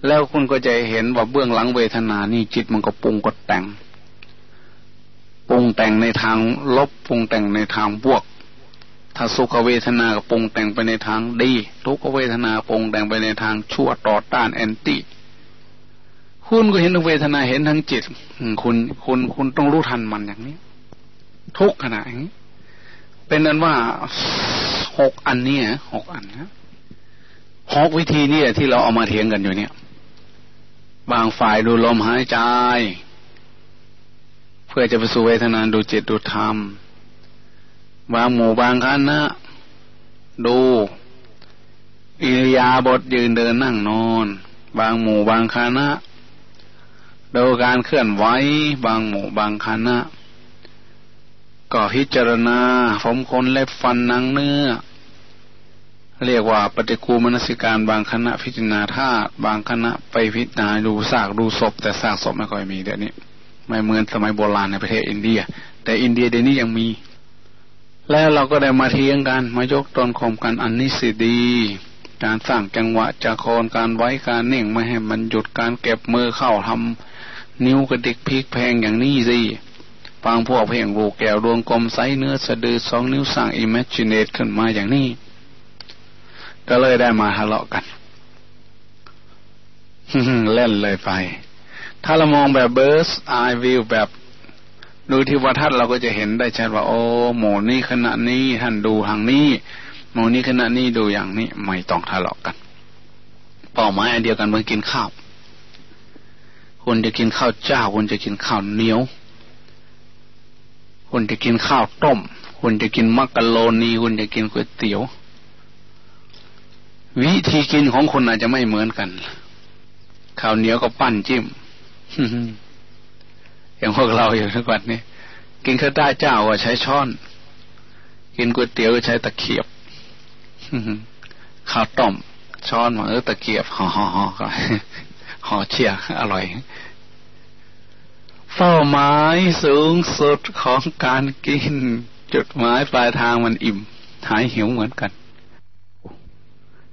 แล้วคุณก็จะเห็นว่าเบื้องหลังเวทนานี่จิตมันก็ปรุงก็แต่งปรุงแต่งในทางลบปรุงแต่งในทางบวก ถ้าสุขเวทนาก็ปรุงแต่งไปในทางดี ทุกขเวทนาปรุงแต่งไปในทางชั่วต่อต้านแอนตี้ คุณก็เห็นทั้งเวทนาเห็นทั้งจิตคุณคุณคุณต้องรู้ทันมันอย่างนี้ ทุกขณะอย่างนี้ เป็นนั้นว่าหกอันนี้หกอันนะหกวิธีนี่ที่เราเอามาเถียงกันอยู่เนี่ย บางฝ่ายดูลมหายใจ เพื่อจะไปสู่เวทนาดูจิตดูธรรม บางหมู่บางคณะดูอิริยาบถยืนเดินนั่งนอน บางหมู่บางคณะ ดูการเคลื่อนไหวบางหมู่บางคณะ ก็พิจารณาผมคนเล็บฟันนังเนื้อ เรียกว่าปฏิกูมนสิการบางคณะพิจารณาธาตุบางคณะไปพิจารณาดูซากดูศพ แต่ซากศพไม่ค่อยมีเดี๋ยวนี้ไม่เหมือนสมัยโบราณในประเทศอินเดีย แต่อินเดียเดี๋ยวนี้ยังมี แล้วเราก็ได้มาเทียงกันมายกตนข่มกันอันนี้สิดีการสร้างจังหวะจะโคนการไว้การเน่งไม่ให้มันหยุดการเก็บมือเข้าทำ นิ้วกระดิกพลิกแพงอย่างนี้สิฝั่งพวกเพ่งลูกแก้วดวงกลมใส่เหนือสะดือสองนิ้วสร้าง imaginate ขึ้นมาอย่างนี้ ก็เลยได้มาทะเลาะกันเล่นเลยไป ถ้าเรามองแบบ bird's eye view แบบดูทิวทัศน์เราก็จะเห็นได้ชัดว่า โอ้หมู่นี่ขณะนี้ท่านดูทางนี้หมู่นี่ขณะนี้ดูอย่างนี้ ไม่ต้องทะเลาะกัน เป้าหมายอันเดียวกันเมื่อกินข้าว คคุณจะกินข้าวเจ้าคุณจะกินข้าวเหนียวคุณจะกินข้าวต้มคุณจะกินมักกะโรนีคุณจะกินก๋วยเตี๋ยว วิธีกินของคุณอาจจะไม่เหมือนกันข้าวเหนียวก็ปั้นจิ้มอย่างพวกเราอยู่ทุกวันนี้กินข้าวต้เจ้าก็ใช้ช้อน กินก๋วยเตี๋ยวก็ใช้ตะเขียบข้าวต้มช้อนมาเออตะเกียบห่อห่อห่อ ห่อเชียอร่อย เป้าหมายสูงสุดของการกิน จุดหมายปลายทางมันอิ่ม หายหิวเหมือนกัน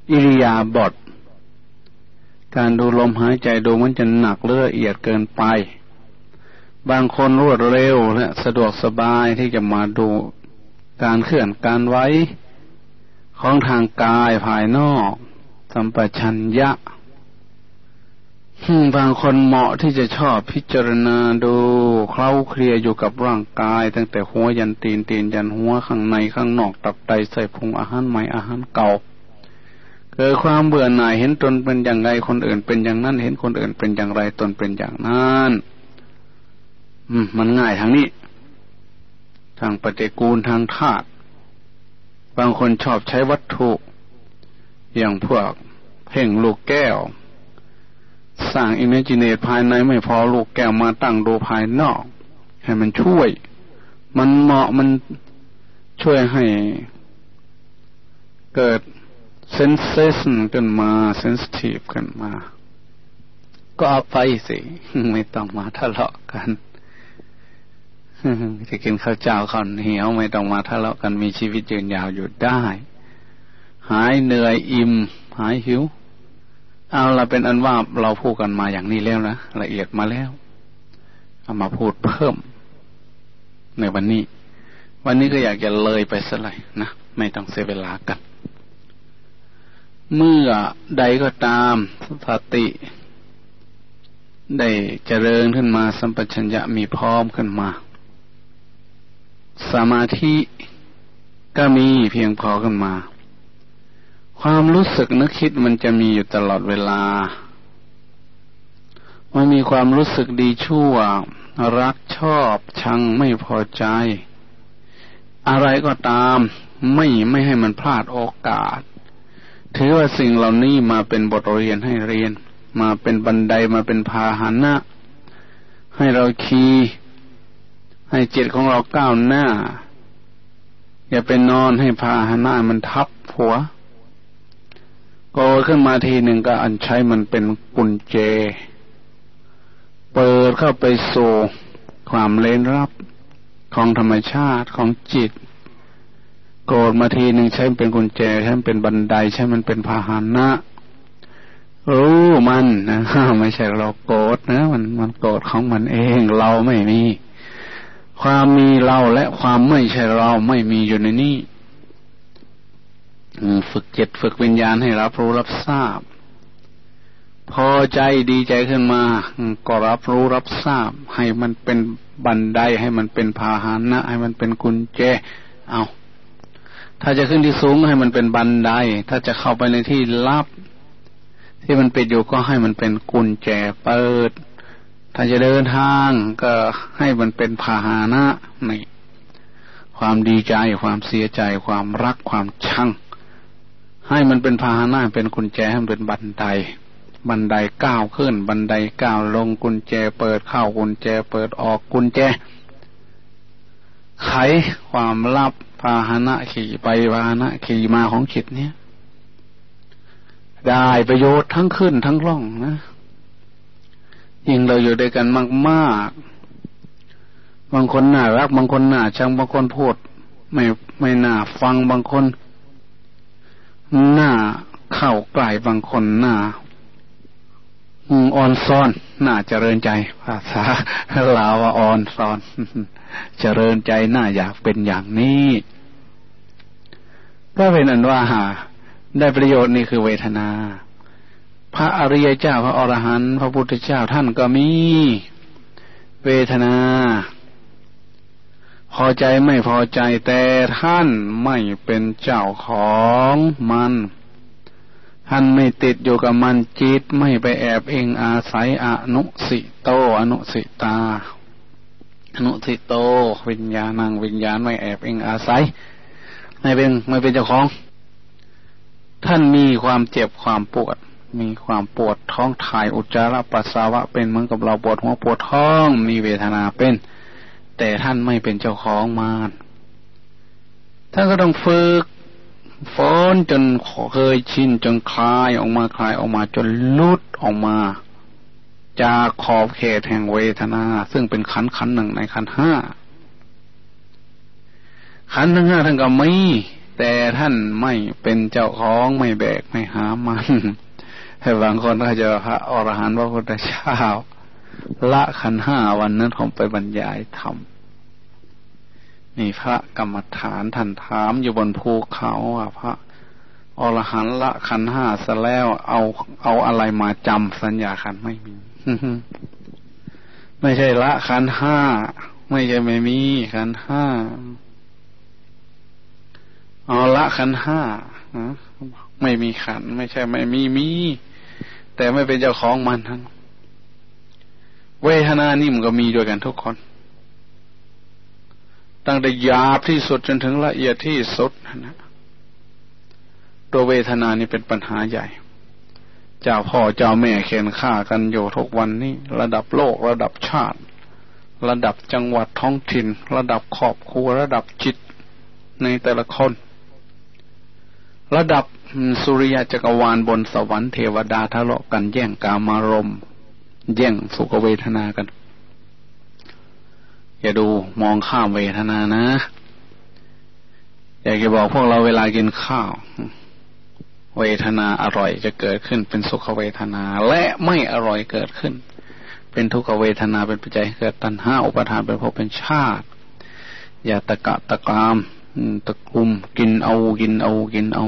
อิริยาบถการดูลมหายใจดูมันจะหนักเลือเอียดเกินไป บางคนรวดเร็วและสะดวกสบายที่จะมาดูการเคลื่อนการไว้ ของทางกายภายนอก สัมปชัญญะ บางคนเหมาะที่จะชอบพิจารณาดูเคล้าเคลียอยู่กับร่างกาย ตั้งแต่หัวยันตีนตีนยันหัวข้างในข้างนอกตับไตใส่พุงอาหารใหม่อาหารเก่าเกิดความเบื่อหน่ายเห็นตนเป็นอย่างไรคนอื่นเป็นอย่างนั้น เห็นคนอื่นเป็นอย่างไรตนเป็นอย่างนั้นอืมมันง่ายทางนี้ ทางปฏิกูลทางธาตุบางคนชอบใช้วัตถุ อย่างพวกเพ่งลูกแก้ว สร้าง imaginate ภายในไม่พอลูกแก้วมาตั้งดูภายนอก ให้มันช่วย มันเหมาะมันช่วยให้เกิด sensation ขึ้นมา sensitive ขึ้นมา ก็เอาไปสิ ไม่ต้องมาทะเลาะกันจะกินข้าวเจ้าข้าวเหนียวไม่ต้องมาทะเลาะกันมีชีวิตยืนยาวอยู่ได้ หายเหนื่อยอิ่ม หายหิว เอาละเป็นอันว่าเราพูดกันมาอย่างนี้แล้วนะละเอียดมาแล้ว เอามาพูดเพิ่ม ในวันนี้ วันนี้ก็อยากจะเลยไปสักหน่อยนะไม่ต้องเสียเวลากัน เมื่อใดก็ตามสติ ได้เจริญขึ้นมาสัมปชัญญะมีพร้อมขึ้นมา สมาธิก็มีเพียงพอขึ้นมา ความรู้สึกนึกคิดมันจะมีอยู่ตลอดเวลา มันมีความรู้สึกดีชั่ว รักชอบชังไม่พอใจ อะไรก็ตาม ไม่ไม่ให้มันพลาดโอกาส ถือว่าสิ่งเหล่านี้มาเป็นบทเรียนให้เรียน มาเป็นบันไดมาเป็นพาหนะ ให้เราคีให้จิตของเราก้าวหน้า อย่าไปนอนให้พาหน้ามันทับหัว โกขึ้นมาทีหนึ่งก็อันใช้มันเป็นกุญแจ เปิดเข้าไปสู่ความเล้นรับของธรรมชาติของจิต โกรธมาทีหนึ่งใช้เป็นกุญแจใช้เป็นบันไดใช้มันเป็นพาหนะรู้มันนะไม่ใช่เราโกรธนะ มันมันโกรธของมันเองเราไม่มี ความมีเราและความไม่ใช่เราไม่มีอยู่ในนี้ ฝึกจิตฝึกวิญญาณให้รับรู้รับทราบ พอใจดีใจขึ้นมา ก็รับรู้รับทราบ ให้มันเป็นบันไดให้มันเป็นพาหานะ ให้มันเป็นกุญแจ เอาถ้าจะขึ้นที่สูงให้มันเป็นบันได ถ้าจะเข้าไปในที่ลับ ที่มันปิดอยู่ก็ให้มันเป็นกุญแจเปิด ถ้าจะเดินทางก็ให้มันเป็นพาหานะนี่ความดีใจความเสียใจความรักความชัง ให้มันเป็นพาหนะเป็นกุญแจให้มันเป็นบันได บันไดก้าวขึ้น บันไดก้าวลงกุญแจ เปิดเข้ากุญแจ เปิดออกกุญแจ ไขความลับพาหนะขี่ไปพาหนะขี่มาของจิตเนี้ยได้ประโยชน์ทั้งขึ้นทั้งล่องนะยิ่งเราอยู่ด้วยกันมากๆ บางคนน่ารัก บางคนน่าชังบางคนพูด ไม่ไม่น่าฟังบางคน หน่าเข้าใกล้บางคนหน่าอ่อนซ้อนหน่าเจริญใจ ภาษาลาวอ่อนซ้อนเจริญใจหน่าอยากเป็นอย่างนี้ก็เป็นอันว่าหาได้ประโยชน์นี่คือเวทนา พระอริยเจ้าพระอรหันต์พระพุทธเจ้าท่านก็มี เวทนา พอใจไม่พอใจแต่ท่านไม่เป็นเจ้าของมัน ท่านไม่ติดอยู่กับมันจิตไม่ไปแอบเองอาศัยอนุสิโต อนุสิตา อนุสิโต วิญญาณังวิญญาณไม่แอบเองอาศัยไม่เป็นไม่เป็นเจ้าของ ท่านมีความเจ็บความปวด มีความปวดท้องถ่ายอุจจาระปัสสาวะเป็นเหมือนกับเราปวดหัวปวดท้อง มีเวทนาเป็น แต่ท่านไม่เป็นเจ้าของมารท่านก็ต้องฝึกฝนจนเคยชินจนคลายออกมาคลายออกมาจนลุดออกมา จากขอบเขตแห่งเวทนา ซึ่งเป็นขันขันหนึ่งในขันห้าขันทั้งห้าท่านก็ไม่แต่ท่านไม่เป็นเจ้าของไม่แบกไม่หามันให้บางคนก็จะพระอรหันต์พระพุทธเจ้า ละขันห้าวันนั้นผมไปบรรยายธรรมนี่พระกรรมฐานท่านถามอยู่บนภูเขาว่าพระอรหันละขันห้าซะแล้วเอาเอาอะไรมาจำสัญญาขันไม่มีไม่ใช่ละขันห้าไม่ใช่ไม่มีขันห้าเอาละขันห้าไม่มีขัน ไม่ใช่ไม่มีมี แต่ไม่เป็นเจ้าของมันทั้ง เวทนานี่มันก็มีด้วยกันทุกคน ตั้งแต่หยาบที่สุดจนถึงละเอียดที่สุดนะตัวเวทนานี่เป็นปัญหาใหญ่ เจ้าพ่อเจ้าแม่เขียนฆ่ากันอยู่ทุกวันนี้ระดับโลกระดับชาติ ระดับจังหวัดท้องถิ่น ระดับครอบครัวระดับจิตในแต่ละคน ระดับสุริยะจักรวาลบนสวรรค์เทวดาทะเลาะกันแย่งกามารม แย่งสุขเวทนากัน อย่าดูมองข้ามเวทนานะ อยากจะบอกพวกเราเวลากินข้าว เวทนาอร่อยจะเกิดขึ้นเป็นสุขเวทนา และไม่อร่อยเกิดขึ้น เป็นทุกขเวทนาเป็นปัจจัยเกิดตัณหาอุปทานเป็นภพเป็นชาติ อย่าตะกะตะกามตะกุมกินเอากินเอากินเอา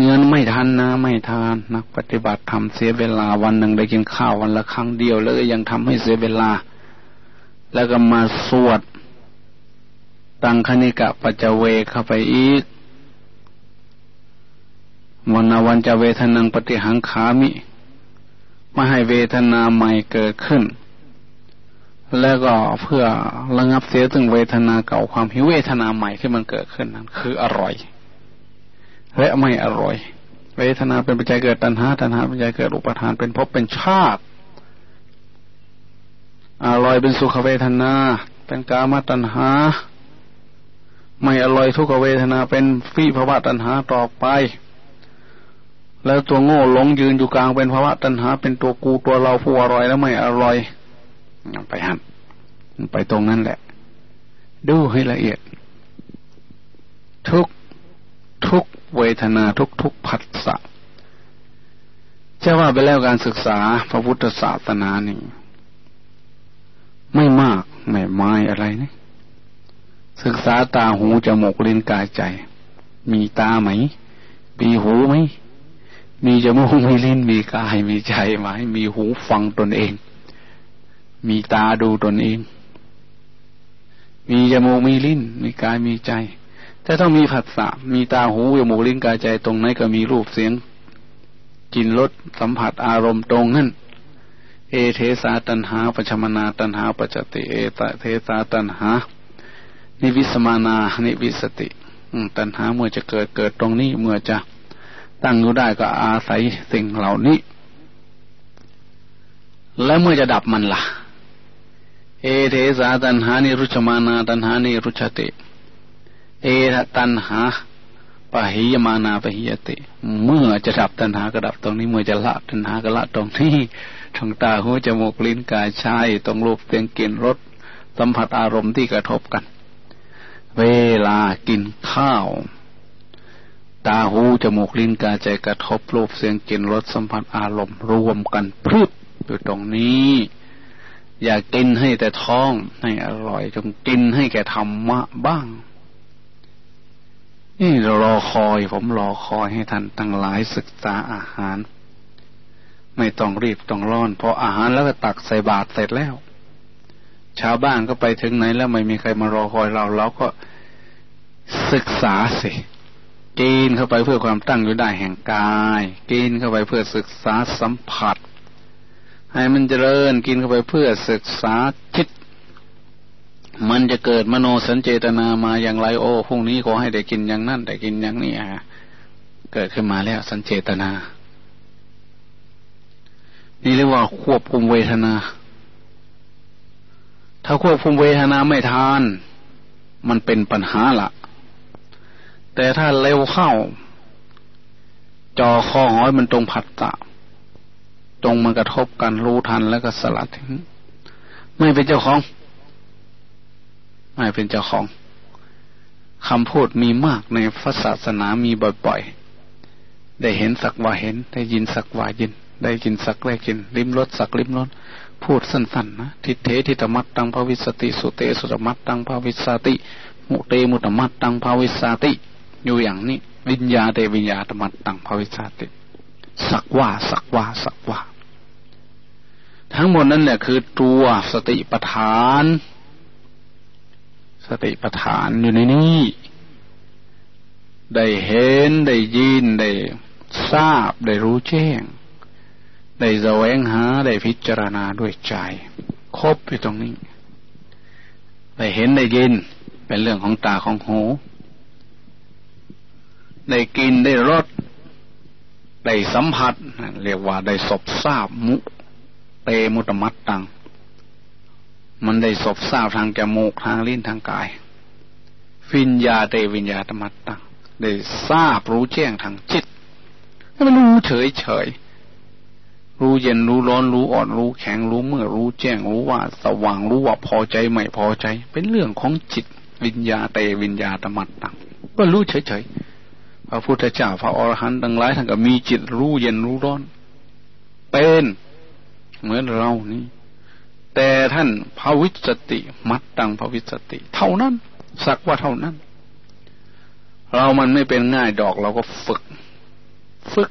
เงินไม่ทันนะไม่ทานนักปฏิบัติทำเสียเวลาวันหนึ่งได้กินข้าววันละครั้งเดียวแล้วยังทำให้เสียเวลา แล้วก็มาสวด ตังคณิกะปัจเวเข้าไปอีกวันวันจะเวทนังปฏิหังขามิมาให้เวทนาใหม่เกิดขึ้น แล้วก็เพื่อระงับเสียถึงเวทนาเก่าความหิวเวทนาใหม่ที่มันเกิดขึ้นนั้นคืออร่อย และไม่อร่อย เวทนาเป็นปัจจัยเกิดตัณหาตัณหาเป็นปัจจัยเกิดอุปทานเป็นภพเป็นชาติ อร่อยเป็นสุขเวทนา เป็นกามตัณหา ไม่อร่อยทุกขเวทนาเป็นฟีภาวะตัณหาต่อไป แล้วตัวโง่หลงยืนอยู่กลางเป็นภาวะตัณหา เป็นตัวกูตัวเราผู้อร่อยแล้วไม่อร่อยไปหันไปตรงนั้นแหละ ดูให้ละเอียด ทุก ทุกเวทนาทุกทุกผัสสะจะว่าไปแล้วการศึกษาพระพุทธศาสนานี่ไม่มากไม่ไม้อะไรนะศึกษาตาหูจมูกลิ้นกายใจ มีตาไหม มีหูไหม มีจมูกมีลิ้นมีกายมีใจไหม มีหูฟังตนเอง มีตาดูตนเอง มีจมูกมีลิ้น มีกายมีใจ ถ้าต้องมีผัสสะ มีตาหูจมูกลิ้นกายใจตรงไหนก็มีรูปเสียงกลิ่นรสสัมผัสอารมณ์ตรงนั้นเอตเถสาตัณหา อุปปัชชมานาตัณหา อุปปัชชติเอตเถสาตัณหา นิวิสมานานิวิสติตัณหาเมื่อจะเกิดเกิดตรงนี้เมื่อจะตั้งอยู่ได้ก็อาศัยสิ่งเหล่านี้ แล้วเมื่อจะดับมันล่ะ เอตเถสาตัณหานิรุชฌมานาตัณหานิรุชฌติ เอตันหาปะหิยมานาปะหิยติ เมื่อจะดับตัณหากระดับตรงนี้ เมื่อจะละตัณหากระละตรงนี้ทางตาหูจมูกลิ้นกายใช้ตรงรูปเสียงกลิ่นรสสัมผัสอารมณ์ที่กระทบกัน เวลากินข้าว ตาหูจมูกลิ้นกายใจกระทบรูปเสียงกลิ่นรสสัมผัสอารมณ์ รวมกันพืบอยู่ตรงนี้ อย่ากินให้แต่ท้องให้อร่อย จงกินให้แก่ธรรมะบ้าง นี่รอคอยผมรอคอยให้ท่านตั้งหลายศึกษาอาหาร ไม่ต้องรีบต้องร้อน พออาหารแล้วก็ตักใส่บาตรเสร็จแล้ว ชาวบ้านก็ไปถึงไหนแล้วไม่มีใครมารอคอยเราเราก็ศึกษาสิกินเข้าไปเพื่อความตั้งอยู่ได้แห่งกายกินเข้าไปเพื่อศึกษาสัมผัส ให้มันเจริญกินเข้าไปเพื่อศึกษาจิต มันจะเกิดมโนสัญเจตนามาอย่างไรโอ้พรุ่งนี้ขอให้ได้กินอย่างนั้นได้กินอย่างนี้ฮะเกิดขึ้นมาแล้วสัญเจตนา นี่เรียกว่าควบคุมเวทนา ถ้าควบคุมเวทนาไม่ทาน มันเป็นปัญหาละแต่ถ้าเร็วเข้าจอคอหอยมันตรงผัสสะ ตรงมันกระทบกันรู้ทันแล้วก็สลัดทิ้งไม่เป็นเจ้าของ ไม่เป็นเจ้าของคำพูดมีมากในพระศาสนามีบ่อยๆ ได้เห็นสักว่าเห็น ได้ยินสักว่ายิน ได้กลิ่นสักได้กลิ่นลิ้มรสสักลิ้มรสพูดสั้นๆนะทิฏเฐ ทิฏฐมัตตัง ภวิสสติ สุเตสุตมัตตัง ภวิสสติ มุเตมุตมัตตัง ภวิสสติ อยู่อย่างนี้ วิญญาเตวิญญาตมัตตังภวิชาติ สักว่าสักว่าสักว่า ทั้งหมดนั้นแหละคือตัวสติปัฏฐาน ติปัฏฐานอยู่ในนี้ ได้เห็นได้ยินได้ทราบได้รู้แจ้ง ได้แสวงหาได้พิจารณาด้วยใจ ครบอยู่ตรงนี้ ได้เห็นได้ยินเป็นเรื่องของตาของหู ได้กินได้รสได้สัมผัส เรียกว่าได้ศพทราบมุเตมุตมัตตัง มันได้ศพทราบทางจมูกทางลิ้นทางกาย วิญญาเตวิญญาตมัตตังได้ทราบรู้แจ้งทางจิตให้มันรู้เฉยเฉยรู้เย็นรู้ร้อนรู้อ่อนรู้แข็งรู้เมื่อรู้แจ้งรู้ว่า สว่างรู้ว่าพอใจไม่พอใจ เป็นเรื่องของจิต วิญญาเตวิญญาตมัตตังก็รู้เฉยเฉยพระพุทธเจ้าพระอรหันต์ทั้งหลายท่านก็มีจิตรู้เย็นรู้ร้อน เป็น เหมือนเรานี่ ท่านภาวิสติ มัดตังภาวิสติ เท่านั้น สักว่าเท่านั้น เรามันไม่เป็นง่ายดอกเราก็ฝึก ฝึก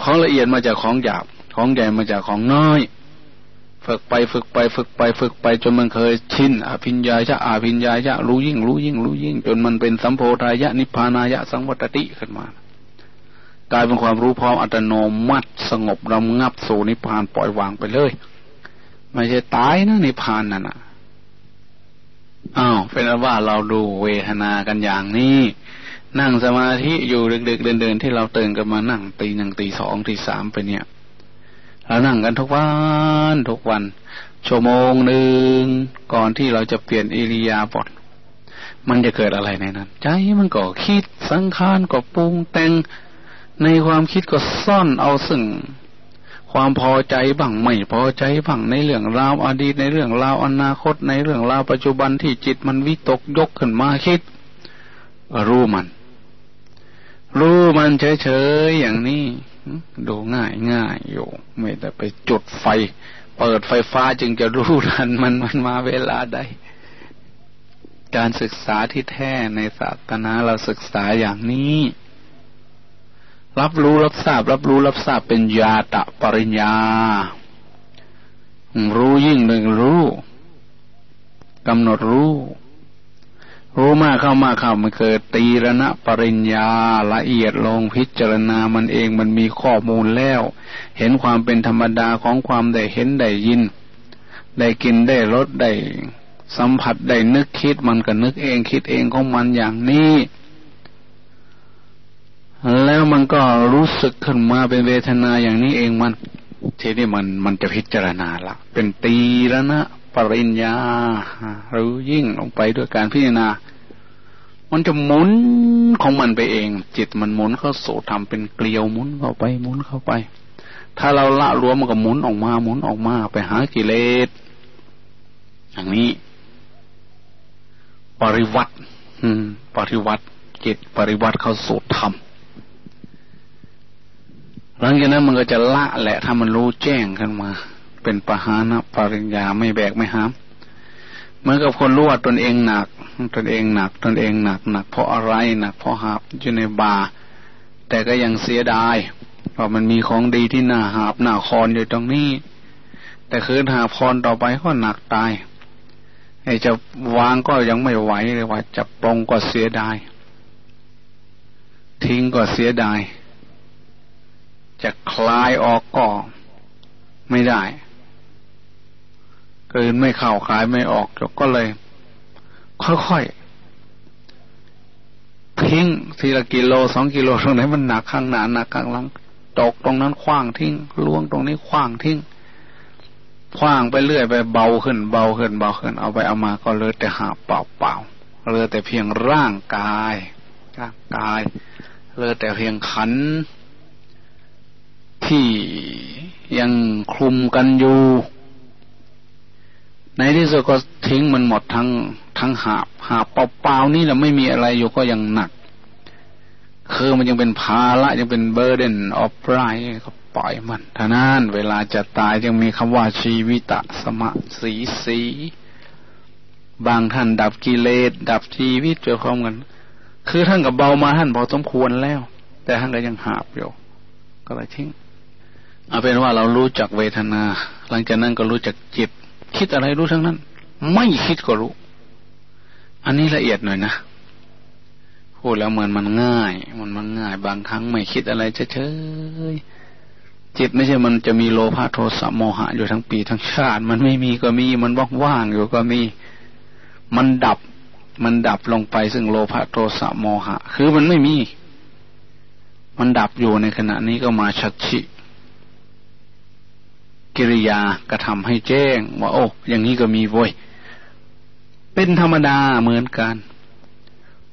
ของละเอียดมาจากของหยาบ ของใหญ่มาจากของน้อย ฝึกไปฝึกไป ฝึกไป ฝึกไป จนมันเคยชินอภิญญาจะอาภิญญาจะรู้ยิ่ง รู้ยิ่ง รู้ยิ่ง จนมันเป็นสัมโพธายะนิพพานายะสังวัตติขึ้นมากลายเป็นความรู้พร้อมอัตโนมัติสงบรำงับสู่นิพพานปล่อยวางไปเลย ไม่ใช่ตายนะนิพพานนั่นน่ะอ้าวเป็นว่าเราดูเวทนากันอย่างนี้ นั่งสมาธิอยู่ดึกๆเดินๆที่เราตื่นกันมานั่งตีหนึ่งตีสองตีสามไปเนี่ยเรานั่งกันทุกวันทุกวัน ชั่วโมงหนึ่งก่อนที่เราจะเปลี่ยนอิริยาบถมันจะเกิดอะไรในนั้น ใจมันก็คิดสังขารก็ปรุงแต่งในความคิดก็ซ่อนเอาซึ่ง ความพอใจบ้างไม่พอใจบ้างในเรื่องราวอดีตในเรื่องราวอนาคตในเรื่องราวปัจจุบันที่จิตมันวิตกยกขึ้นมาคิด รู้มัน รู้มันเฉยๆอย่างนี้ดูง่ายง่ายอยู่ ไม่แต่ไปจุดไฟ เปิดไฟฟ้าจึงจะรู้ทันมันมันมาเวลาใด การศึกษาที่แท้ในศาสนาเราศึกษาอย่างนี้ รับรู้รับทราบ รับรู้รับทราบเป็นญาตะปริญญา รู้ยิ่งหนึ่งรู้กำหนดรู้ รู้มากเข้ามากเข้ามันเกิดตีระณะปริญญาละเอียดลงพิจารณามันเองมันมีข้อมูลแล้ว เห็นความเป็นธรรมดาของความได้เห็นได้ยิน ได้กินได้รสได้สัมผัสได้นึกคิดมันก็นึกเองคิดเองของมันอย่างนี้ แล้วมันก็รู้สึกขึ้นมาเป็นเวทนาอย่างนี้เองมันทีนี้มันมันจะพิจารณาละ เป็นตีระณะปริญญารู้ยิ่งลงไปด้วยการพิจารณา มันจะหมุนของมันไปเอง จิตมันหมุนเข้าสู่ทำเป็นเกลียวหมุนเข้าไปหมุนเข้าไป ถ้าเราละรวมมันก็หมุนออกมาหมุนออกมาไปหากิเลสอย่างนี้ ปริวัติปริวัติจิตปริวัติเข้าสู่ธรรม หลังจากนั้นมันก็จะละแหละถ้ามันรู้แจ้งขึ้นมา เป็นปหานะปริญญาไม่แบกไม่หามเหมือนกับคนรู้ว่าตนเองหนัก ตนเองหนัก ตนเองหนักหนักเพราะอะไรหนักเพราะหาบอยู่ในบาแต่ก็ยังเสียดายเพราะมันมีของดีที่หน้าหาบหน้าคอนอยู่ตรงนี้ แต่คืนหาพรต่อไปก็หนักตายไอ้จะวางก็ยังไม่ไหวเลยว่าจะปรงก็เสียดาย ทิ้งก็เสียดาย จะคลายออกก็ไม่ได้เกินไม่เข้าคลายไม่ออกก็เลย ค่อยๆทิ้งทีละกิโลสองกิโลตรงไหนมันหนักข้างหนาหนักข้างหลังตกตรงนั้นคว้างทิ้งล่วงตรงนี้คว้างทิ้งคว้างไปเรื่อยไปเบาขึ้น เบาขึ้นเบาขึ้น เอาไปเอามาก็เลยแต่หาเปล่าเปล่าเลือแต่เพียงร่างกายร่างกายเลือแต่เพียงขัน ที่ยังคลุมกันอยู่ ในที่สุดก็ทิ้งมันหมดทั้งทั้งหาบหาบเปล่าๆนี่แหละไม่มีอะไรอยู่ก็ยังหนัก คือมันยังเป็นภาระยังเป็นเบอร์เดนออฟไรก็ปล่อยมันท่านั้นเวลาจะตายยังมีคำว่าชีวิตะสมะสีสีบางท่านดับกิเลสดับชีวิตเจอพร้อมกัน คือท่านกับเบามาท่านพอสมควรแล้ว แต่ท่านก็ยังหาบอยู่ก็เลยทิ้ง เอาเป็นว่าเรารู้จักเวทนา หลังจากนั้นก็รู้จักจิต คิดอะไรรู้ทั้งนั้น ไม่คิดก็รู้ อันนี้ละเอียดหน่อยนะพูดแล้วเหมือนมันง่าย มันมันง่าย บางครั้งไม่คิดอะไรเฉยๆจิตไม่ใช่มันจะมีโลภะโทสะโมหะอยู่ทั้งปีทั้งชาติ มันไม่มีก็มี มันว่างๆอยู่ก็มี มันดับ มันดับลงไปซึ่งโลภะโทสะโมหะ คือมันไม่มี มันดับอยู่ในขณะนี้ก็มาชัดชิ กิริยากระทำให้แจ้ง ว่าโอ้อย่างนี้ก็มีโว้ยเป็นธรรมดาเหมือนกัน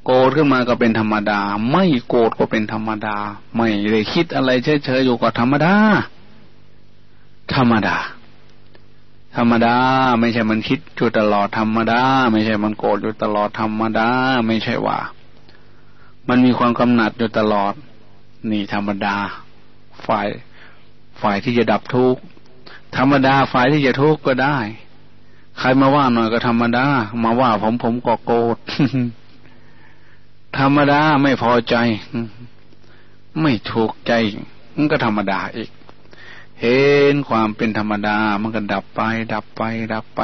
โกรธขึ้นมาก็เป็นธรรมดา ไม่โกรธก็เป็นธรรมดา ไม่ได้คิดอะไรเฉยๆอยู่ก็ธรรมดา ธรรมดา ธรรมดา ไม่ใช่มันคิดอยู่ตลอดธรรมดา ไม่ใช่มันโกรธอยู่ตลอดธรรมดา ไม่ใช่ว่า มันมีความกำหนัดอยู่ตลอด นี่ธรรมดา ฝ่ายฝ่ายที่จะดับทุกข์ ธรรมดาฝ่ายที่จะทุกข์ก็ได้ ใครมาว่าหน่อยก็ธรรมดา มาว่าผมผมก็โกรธธรรมดาไม่พอใจ ไม่ถูกใจ มันก็ธรรมดาอีก เห็นความเป็นธรรมดา มันก็ดับไป ดับไป ดับไป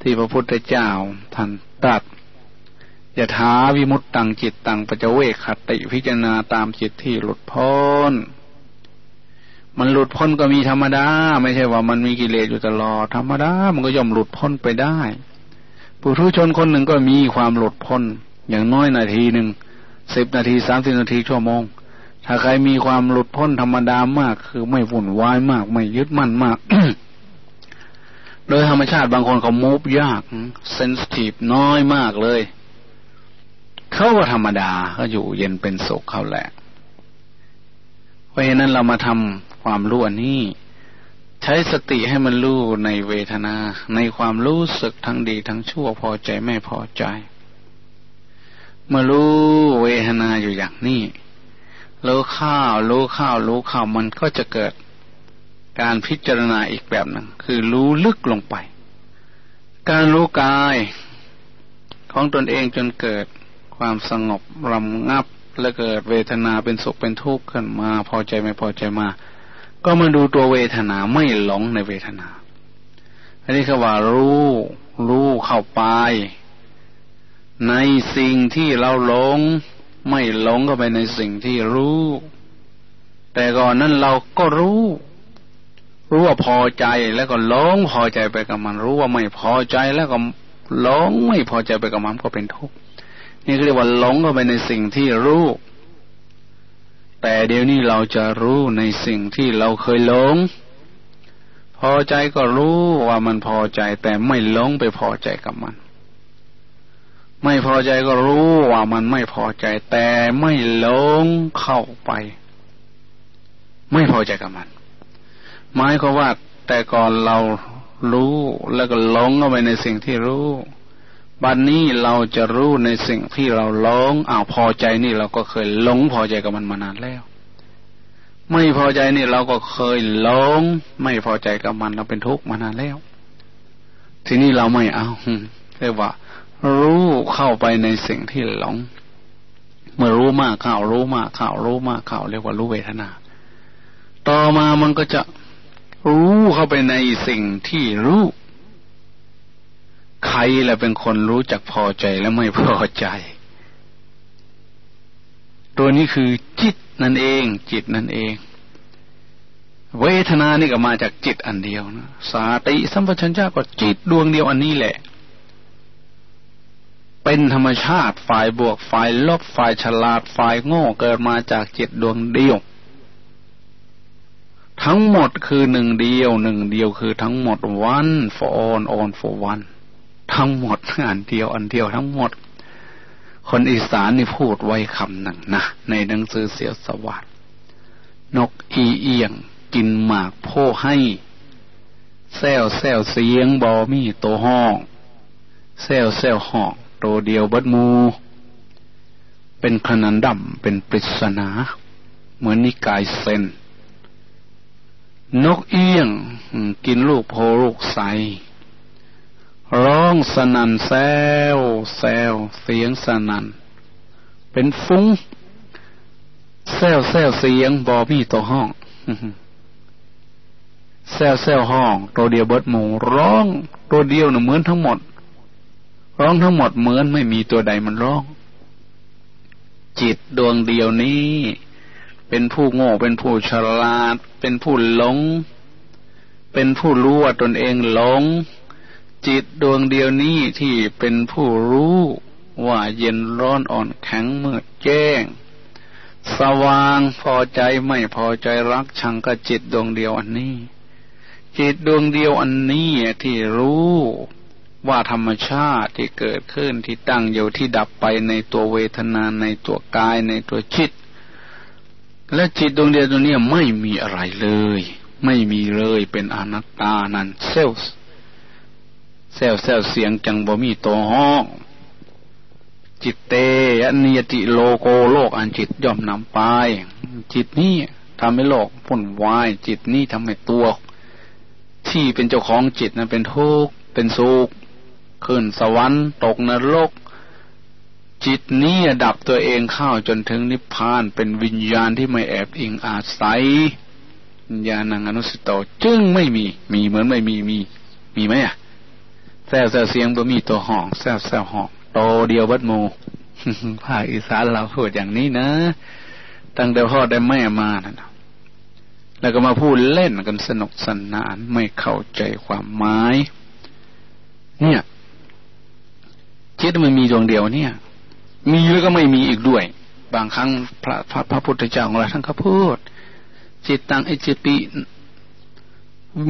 ที่พระพุทธเจ้าท่านตรัสอย่าท้าวิมุตตังจิตตังปัจเวกขติพิจารณาตามจิตที่หลุดพ้น มันหลุดพ้นก็มีธรรมดา ไม่ใช่ว่ามันมีกิเลสอยู่ตลอดธรรมดา มันก็ย่อมหลุดพ้นไปได้ปุถุชนคนหนึ่งก็มีความหลุดพ้น อย่างน้อยนาทีหนึ่งสิบนาทีสามสิบนาทีชั่วโมง ถ้าใครมีความหลุดพ้นธรรมดามาก คือไม่วุ่นวายมาก ไม่ยึดมั่นมาก โดยธรรมชาติบางคนเขามูฟยากเซนซิทีฟน้อยมากเลย เขาก็ธรรมดาก็อยู่เย็นเป็นสุขเขาแหละ เพราะฉะนั้นเรามาทำความรู้อันนี้ ใช้สติให้มันรู้ในเวทนา ในความรู้สึกทั้งดีทั้งชั่วพอใจไม่พอใจ เมื่อรู้เวทนาอยู่อย่างนี้รู้ข้าว รู้ข้าว รู้ข้าวมันก็จะเกิดการพิจารณาอีกแบบหนึ่งคือรู้ลึกลงไป การรู้กายของตนเองจนเกิดความสงบรำงับ และเกิดเวทนาเป็นสุขเป็นทุกข์ขึ้นมาพอใจไม่พอใจมา ก็มาดูตัวเวทนาไม่หลงในเวทนา อันนี้คือว่ารู้รู้เข้าไป ในสิ่งที่เราหลง ไม่หลงเข้าไปในสิ่งที่รู้ แต่ก่อนนั้นเราก็รู้ รู้ว่าพอใจแล้วก็หลงพอใจไปกับมัน รู้ว่าไม่พอใจแล้วก็หลงไม่พอใจไปกับมันก็เป็นทุกข์ นี่เรียกว่าหลงเข้าไปในสิ่งที่รู้ แต่เดี๋ยวนี้เราจะรู้ในสิ่งที่เราเคยหลง พอใจก็รู้ว่ามันพอใจ แต่ไม่หลงไปพอใจกับมัน ไม่พอใจก็รู้ว่ามันไม่พอใจ แต่ไม่หลงเข้าไป ไม่พอใจกับมันหมายความว่าแต่ก่อนเรารู้แล้วก็หลงเข้าไปในสิ่งที่รู้ บัดนนี้เราจะรู้ในสิ่งที่เราหลงอ้าวพอใจนี่เราก็เคยหลงพอใจกับมันมานานแล้ว ไม่พอใจนี่เราก็เคยหลงไม่พอใจกับมันเราเป็นทุกข์มานานแล้ว ทีนี้เราไม่เอาเรียกว่า รู้เข้าไปในสิ่งที่หลง เมื่อรู้มากเข้ารู้มากเข้ารู้มากเข้าเรียกว่ารู้เวทนา ต่อมามันก็จะรู้เข้าไปในสิ่งที่รู้ ใครแหละเป็นคนรู้จักพอใจและไม่พอใจ ตัวนี้คือจิตนั่นเอง จิตนั่นเอง เวทนานี่ก็มาจากจิตอันเดียวนะสาติสัมปชัญญะก็จิตดวงเดียวอันนี้แหละ เป็นธรรมชาติฝ่ายบวกฝ่ายลบฝ่ายฉลาดฝ่ายโง่เกิดมาจากจิตดวงเดียวทั้งหมดคือหนึ่งเดียวหนึ่งเดียวคือทั้งหมด one for all all for one ทั้งหมดอันเดียวอันเดียวทั้งหมด คนอีสานนี่พูดไว้คำหนึ่งนะในหนังสือเสียสวัสดนกอีเอียง กินหมากโพให้แซวแซวเสียงบอมีตัวห้องแซวแซวห้องตัวเดียวบัดมู เป็นขนันดำเป็นปริศนา เหมือนนิกายเซนนกเอี้ยง กินลูกโพลูกใส ร้องสนันแซวแซวเสียงสนันเป็นฟุ้งแซวแซวเสียงบอมีตัวห้องแซวแซวห้อง ตัวเดียวเบิดหมูร้อง ตัวเดียวน่ะเหมือนทั้งหมด ร้องทั้งหมดเหมือนไม่มีตัวใดมันร้อง จิตดวงเดียวนี้ เป็นผู้โง่เป็นผู้ฉลาด เป็นผู้หลง เป็นผู้รู้ว่าตนเองหลง จิตดวงเดียวนี้ที่เป็นผู้รู้ว่าเย็นร้อนอ่อนแข็งมืดแจ้ง สว่างพอใจไม่พอใจรักชังก็จิตดวงเดียวอันนี้ จิตดวงเดียวอันนี้ที่รู้ว่าธรรมชาติที่เกิดขึ้นที่ตั้งอยู่ที่ดับไปในตัวเวทนาในตัวกายในตัวจิต และจิตดวงเดียวตัวนี้ไม่มีอะไรเลย ไม่มีเลยเป็นอนัตตานันเซลส์ แซวแซวเสียงจังบ่มีตัวห้องจิตเตอนิยติโลโกโลกอันจิตย่อมนำไป จิตนี้ทำให้โลกพุ่นวาย จิตนี้ทำให้ตัว ที่เป็นเจ้าของจิตนั้นเป็นทุกข์เป็นสุขขึ้นสวรรค์ตกนรก จิตนี้ดับตัวเองเข้าจนถึงนิพพานเป็นวิญญาณที่ไม่แอบอิงอาศัยญาณังอนุสโตจึงไม่มีมีเหมือนไม่มีมีมีไหมอะ แซวแซวเสียงบ่มีตัวห้องแซวแซวห้องโตเดียวบัดโมภาคอีสานเราพูดอย่างนี้นะ ตั้งแต่พ่อได้แม่มานะแล้วก็มาพูดเล่นกันสนุกสนานไม่เข้าใจความหมาย เนี่ยจิตมันมีดวงเดียวเนี่ย มีแล้วก็ไม่มีอีกด้วย บางครั้งพระพระพระพุทธเจ้าของเราท่านก็พูด จิตตังอิจิปิ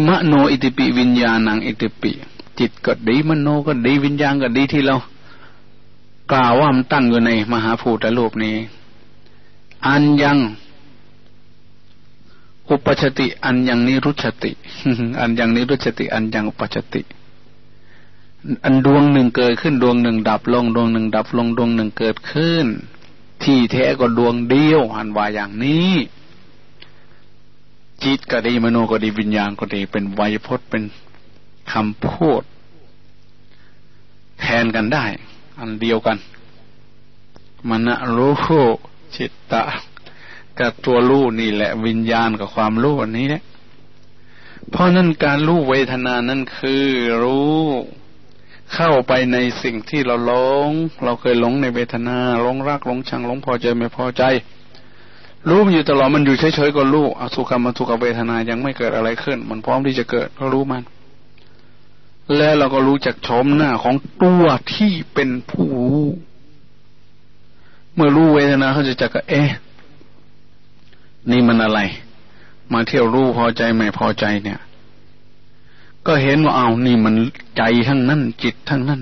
มโนอิติปิ วิญญาณังอิติปิ จิตก็ดีมโนก็ดีวิญญาณก็ดีที่เรา กล่าวว่ามันตั้งอยู่ในมหาภูตโลกนี้ อันยังอุปชติอันยังนิรุชติ อันยังนิรุชติ อันยังอุปชติ อันดวงหนึ่งเกิดขึ้นดวงหนึ่งดับลงดวงหนึ่งดับลงดวงหนึ่งเกิดขึ้น ที่แท้ก็ดวงเดียวอันว่าอย่างนี้จิตก็ดีมโนก็ดีวิญญาณก็ดีเป็นไวยพจน์เป็น คำพูด แทนกันได้ อันเดียวกันมณรู้จิตตะกับตัวรู้นี่แหละ วิญญาณกับความรู้อันนี้แหละเพราะนั้นการรู้เวทนานั้นคือรู้เข้าไปในสิ่งที่เราหลง เราเคยหลงในเวทนาหลงรักหลงชังหลงพอใจไม่พอใจ รู้มันอยู่ตลอดมันอยู่เฉยๆก็รู้อสุขรรมสุขเวทนายังไม่เกิดอะไรขึ้น มันพร้อมที่จะเกิดก็รู้มัน แล้วเราก็รู้จักชมหน้าของตัวที่เป็นผู้รู้เมื่อรู้เวทนาเขาจะจักก็เอ๊ะนี่มันอะไร มาเที่ยวรู้พอใจไม่พอใจเนี่ย ก็เห็นว่าเอานี่มันใจทั้งนั้น จิตทั้งนั้น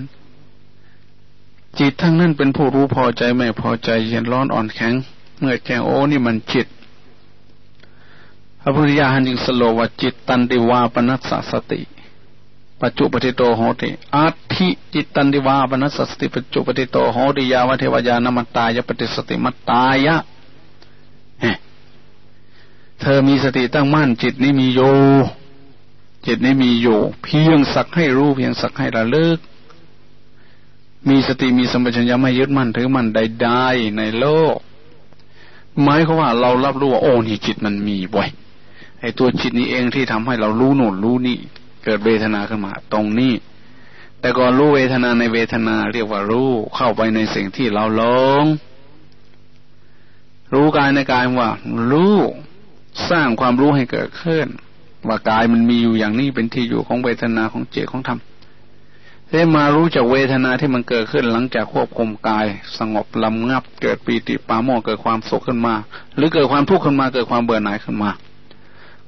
จิตทั้งนั้นเป็นผู้รู้พอใจไม่พอใจเย็นร้อนอ่อนแข็งเมื่อแจ้งโอ้นี่มันจิตพระพุทธญาณจึงสโลว่าจิตตันติวาปนัสสติ ปัจจุปฏิโตโหติอาทิจิตตันติวาปนัสสติปัจจุปฏิโตโหติยาวเทวายานมัตตายปฏิสติมัตตายะเธอมีสติตั้งมั่นจิตนี้มีโยจิตนี้มีอยู่ เพียงสักให้รู้เพียงสักให้ระลึก มีสติมีสัมปชัญญะไม่ยึดมั่นถือมั่นใดๆในโลกหมายเขาว่าเรารับรู้ว่าโอ้นี่จิตมันมีบ่อยไอ้ตัวจิตนี้เองที่ทำให้เรารู้โน่นรู้นี่ เกิดเวทนาขึ้นมา ตรงนี้ แต่ก่อนรู้เวทนาในเวทนาเรียกว่ารู้เข้าไปในสิ่งที่เราลงรู้กายในกายว่า รู้สร้างความรู้ให้เกิดขึ้น ว่ากายมันมีอยู่อย่างนี้เป็นที่อยู่ของเวทนาของเจตของธรรมได้มารู้จากเวทนาที่มันเกิดขึ้นหลังจากควบคุมกาย สงบลำงับ เกิดปีติปาโมเกิดความสุขขึ้นมา หรือเกิดความทุกข์ขึ้นมาเกิดความเบื่อหน่ายขึ้นมา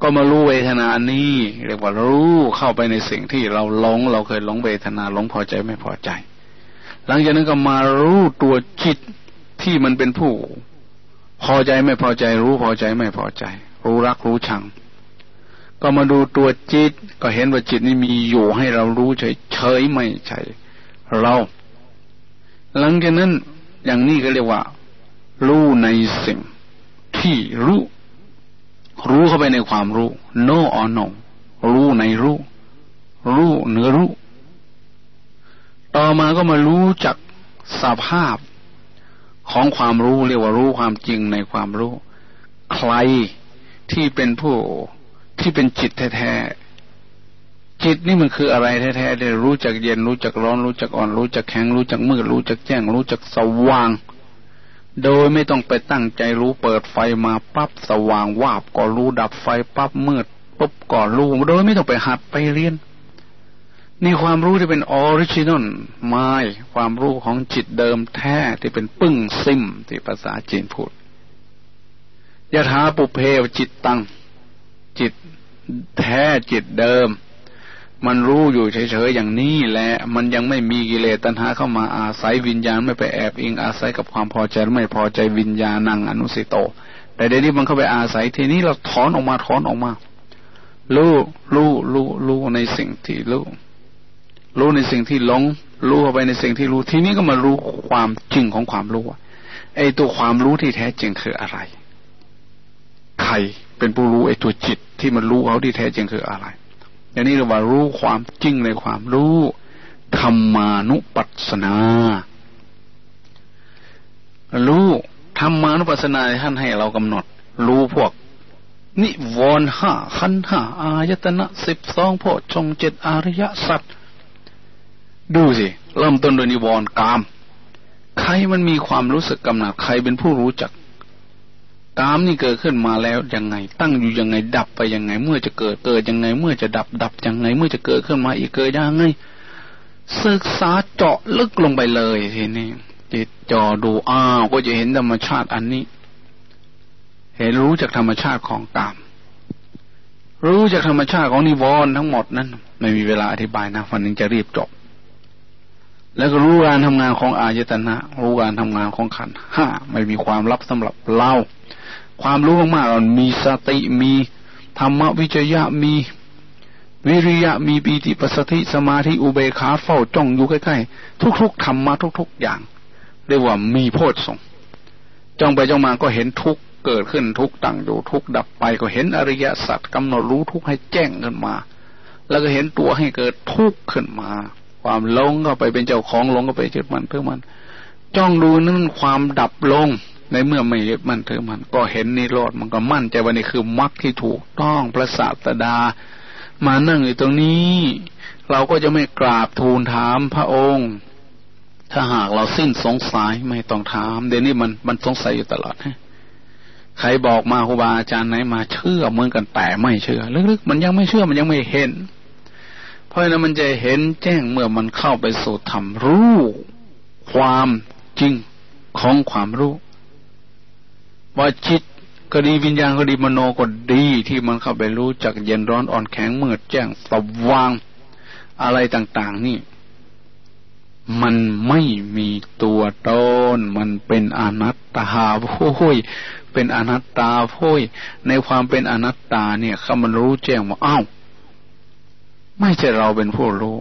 ก็มารู้เวทนานี้ เรียกว่ารู้เข้าไปในสิ่งที่เราหลง เราเคยหลงเวทนาหลงพอใจไม่พอใจ หลังจากนั้นก็มารู้ตัวจิตที่มันเป็นผู้ พอใจไม่พอใจ รู้พอใจไม่พอใจ รู้รักรู้ชัง ก็มาดูตัวจิต ก็เห็นว่าจิตนี้มีอยู่ให้เรารู้เฉยเฉยไม่ใช่เรา หลังจากนั้นอย่างนี้ก็เรียกว่า รู้ในสิ่งที่รู้ รู้เข้าไปในความรู้ no or no รู้ในรู้ รู้เนื้อรู้ ต่อมาก็มารู้จักสภาพของความรู้เรียกว่ารู้ความจริงในความรู้ ใครที่เป็นผู้ที่เป็นจิตแท้ๆจิตนี่มันคืออะไรแท้ๆได้รู้จักเย็นรู้จักร้อนรู้จักอ่อนรู้จักแข็งรู้จักมืดรู้จักแจ้ง รู้จักสว่าง โดยไม่ต้องไปตั้งใจรู้เปิดไฟมาปั๊บสว่างวาบก็รู้ดับไฟปั๊บมืดปุ๊บก็รู้โดยไม่ต้องไปหัดไปเรียน นี่ความรู้ที่เป็น original mind ความรู้ของจิตเดิมแท้ที่เป็น 本心 ที่ภาษาจีนพูดยะถาปุเพวจิตตัง จิตแท้จิตเดิม มันรู้อยู่เฉยๆอย่างนี้แหละมันยังไม่มีกิเลสตัณหาเข้ามาอาศัยวิญญาณไม่ไปแอบอิงอาศัยกับความพอใจไม่พอใจวิญญาณังอนุสิโต แต่เดี๋ยวนี้มันเข้าไปอาศัยทีนี้เราถอนออกมาถอนออกมารู้รู้รู้รู้ในสิ่งที่รู้รู้ในสิ่งที่หลงรู้เข้าไปในสิ่งที่รู้ทีนี้ก็มารู้ความจริงของความรู้ไอ้ตัวความรู้ที่แท้จริงคืออะไร ใครเป็นผู้รู้ไอ้ตัวจิตที่มันรู้เขาที่แท้จริงคืออะไร อย่างนี้เราว่ารู้ความจริงในความรู้ธรรมานุปัสสนา รู้ธรรมานุปัสสนาท่านให้เรากำหนด รู้พวก นิวรณ์ห้าขันห้าอายตนะสิบสองพชงเจ็ดอริยสัจดูสิเริ่มต้นโดยนิวรณ์กาม ใครมันมีความรู้สึกกำหนัดใครเป็นผู้รู้จัก กามนี่เกิดขึ้นมาแล้วยังไง ตั้งอยู่ยังไง ดับไปยังไง เมื่อจะเกิดเกิดยังไง เมื่อจะดับดับยังไง เมื่อจะเกิดขึ้นมาอีกเกิดยังไง ศึกษาเจาะลึกลงไปเลยทีนี้จิตจ่อดูอ้าวก็จะเห็นธรรมชาติอันนี้ เห็นรู้จากธรรมชาติของกาม รู้จากธรรมชาติของนิวรณ์ทั้งหมดนั้น ไม่มีเวลาอธิบายนะวันนี้จะรีบจบ แล้วก็รู้การทำงานของอายตนะ รู้การทำงานของขันห้าไม่มีความลับสำหรับเรา ความรู้มากๆเรามีสติมีธรรมวิจยะมีวิริยะมีปีติปัสสติสมาธิอุเบกขาเฝ้าจ้องอยู่ใกล้ๆทุกๆธรรมะทุก ๆอย่าง เรียกว่ามีโพชฌงจ้องไปจ้องมาก็เห็นทุกเกิดขึ้นทุกตั้งอยู่ทุกดับไปก็เห็นอริยสัจกำหนดรู้ทุกให้แจ้งขึ้นมา แล้วก็เห็นตัวให้เกิดทุกข์ขึ้นมา ความลงก็ไปเป็นเจ้าของลงก็ไปจึดมันเพื่อมัน จ้องดูนั่นความดับลง ในเมื่อไม่ยึดมั่นถือมัน ก็เห็นนิโรธมันก็มั่นใจว่านี่คือมรรคที่ถูกต้องพระศาสดา มานั่งอยู่ตรงนี้ เราก็จะไม่กราบทูลถามพระองค์ ถ้าหากเราสิ้นสงสัยไม่ต้องถาม เดี๋ยวนี้มันมันสงสัยอยู่ตลอดใครบอกมาครูบาอาจารย์ไหนมาเชื่อเหมือนกันแต่ไม่เชื่อลึกๆมันยังไม่เชื่อมันยังไม่เห็น เพราะนั้นมันจะเห็นแจ้งเมื่อมันเข้าไปสู่ธรรมรู้ ความจริงของความรู้ ว่าจิตก็ดีวิญญาณก็ดีมโนก็ดีที่มันเข้าไปรู้จักเย็นร้อนอ่อนแข็งมืดแจ้งสว่างอะไรต่าง ๆ นี่ มันไม่มีตัวตนมันเป็นอนัตตาโพ้ยเป็นอนัตตาโพ้ยในความเป็นอนัตตาเนี่ยเขามันรู้แจ้งว่าอ้าวไม่ใช่เราเป็นผู้รู้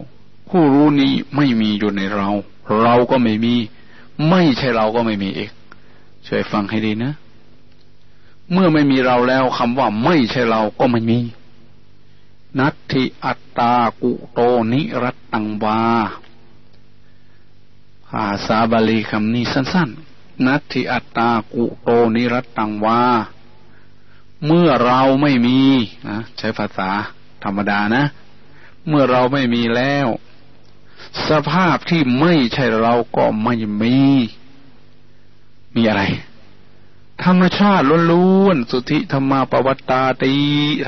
ผู้รู้นี้ไม่มีอยู่ในเรา เราก็ไม่มี ไม่ใช่เราก็ไม่มีเอกช่วยฟังให้ดีนะ เมื่อไม่มีเราแล้วคำว่าไม่ใช่เราก็ไม่มี นัตถิอัตตากุโตนิรัตตังวาภาษาบาลีคำนี้สั้นๆ นัตถิอัตตากุโตนิรัตตังวา เมื่อเราไม่มีนะใช้ภาษาธรรมดานะ เมื่อเราไม่มีแล้ว สภาพที่ไม่ใช่เราก็ไม่มี มีอะไร ธรรมชาติล้วนๆ สุธิธรรมาปวัตตาตี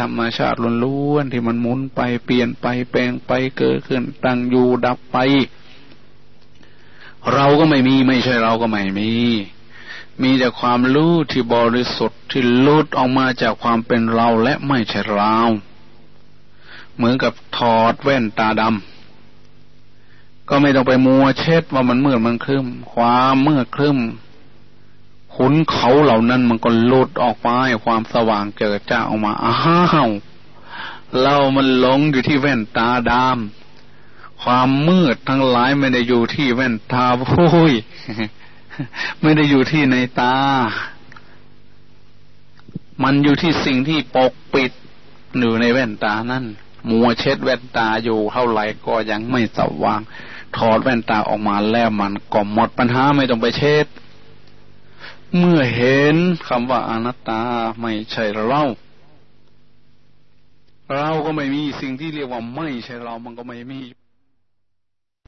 ธรรมชาติล้วนๆ ที่มันหมุนไปเปลี่ยนไปแปลงไปเกิดขึ้นตั้งอยู่ดับไป เราก็ไม่มีไม่ใช่เราก็ไม่มี มีแต่ความรู้ที่บริสุทธิ์ที่ลุดออกมาจากความเป็นเราและไม่ใช่เราเหมือนกับถอดแว่นตาดำก็ไม่ต้องไปมัวเช็ดว่ามันมืดมันครึ้ม ความมืดครึ้ม ขุนเขาเหล่านั้นมันก็หลุดออกไปความสว่างเกิดจ้าออกมา อ้าวเรามันหลงอยู่ที่แว่นตาดำความมืดทั้งหลายไม่ได้อยู่ที่แว่นตาพุ้ยไม่ได้อยู่ที่ในตา มันอยู่ที่สิ่งที่ปกปิดอยู่ในแว่นตานั่นมัวเช็ดแว่นตาอยู่เท่าไหร่ก็ยังไม่สว่าง ถอดแว่นตาออกมาแล้วมันก็หมดปัญหาไม่ต้องไปเช็ด เมื่อเห็นคำว่าอนัตตาไม่ใช่เราเราก็ไม่มีสิ่งที่เรียกว่าไม่ใช่เรามันก็ไม่มี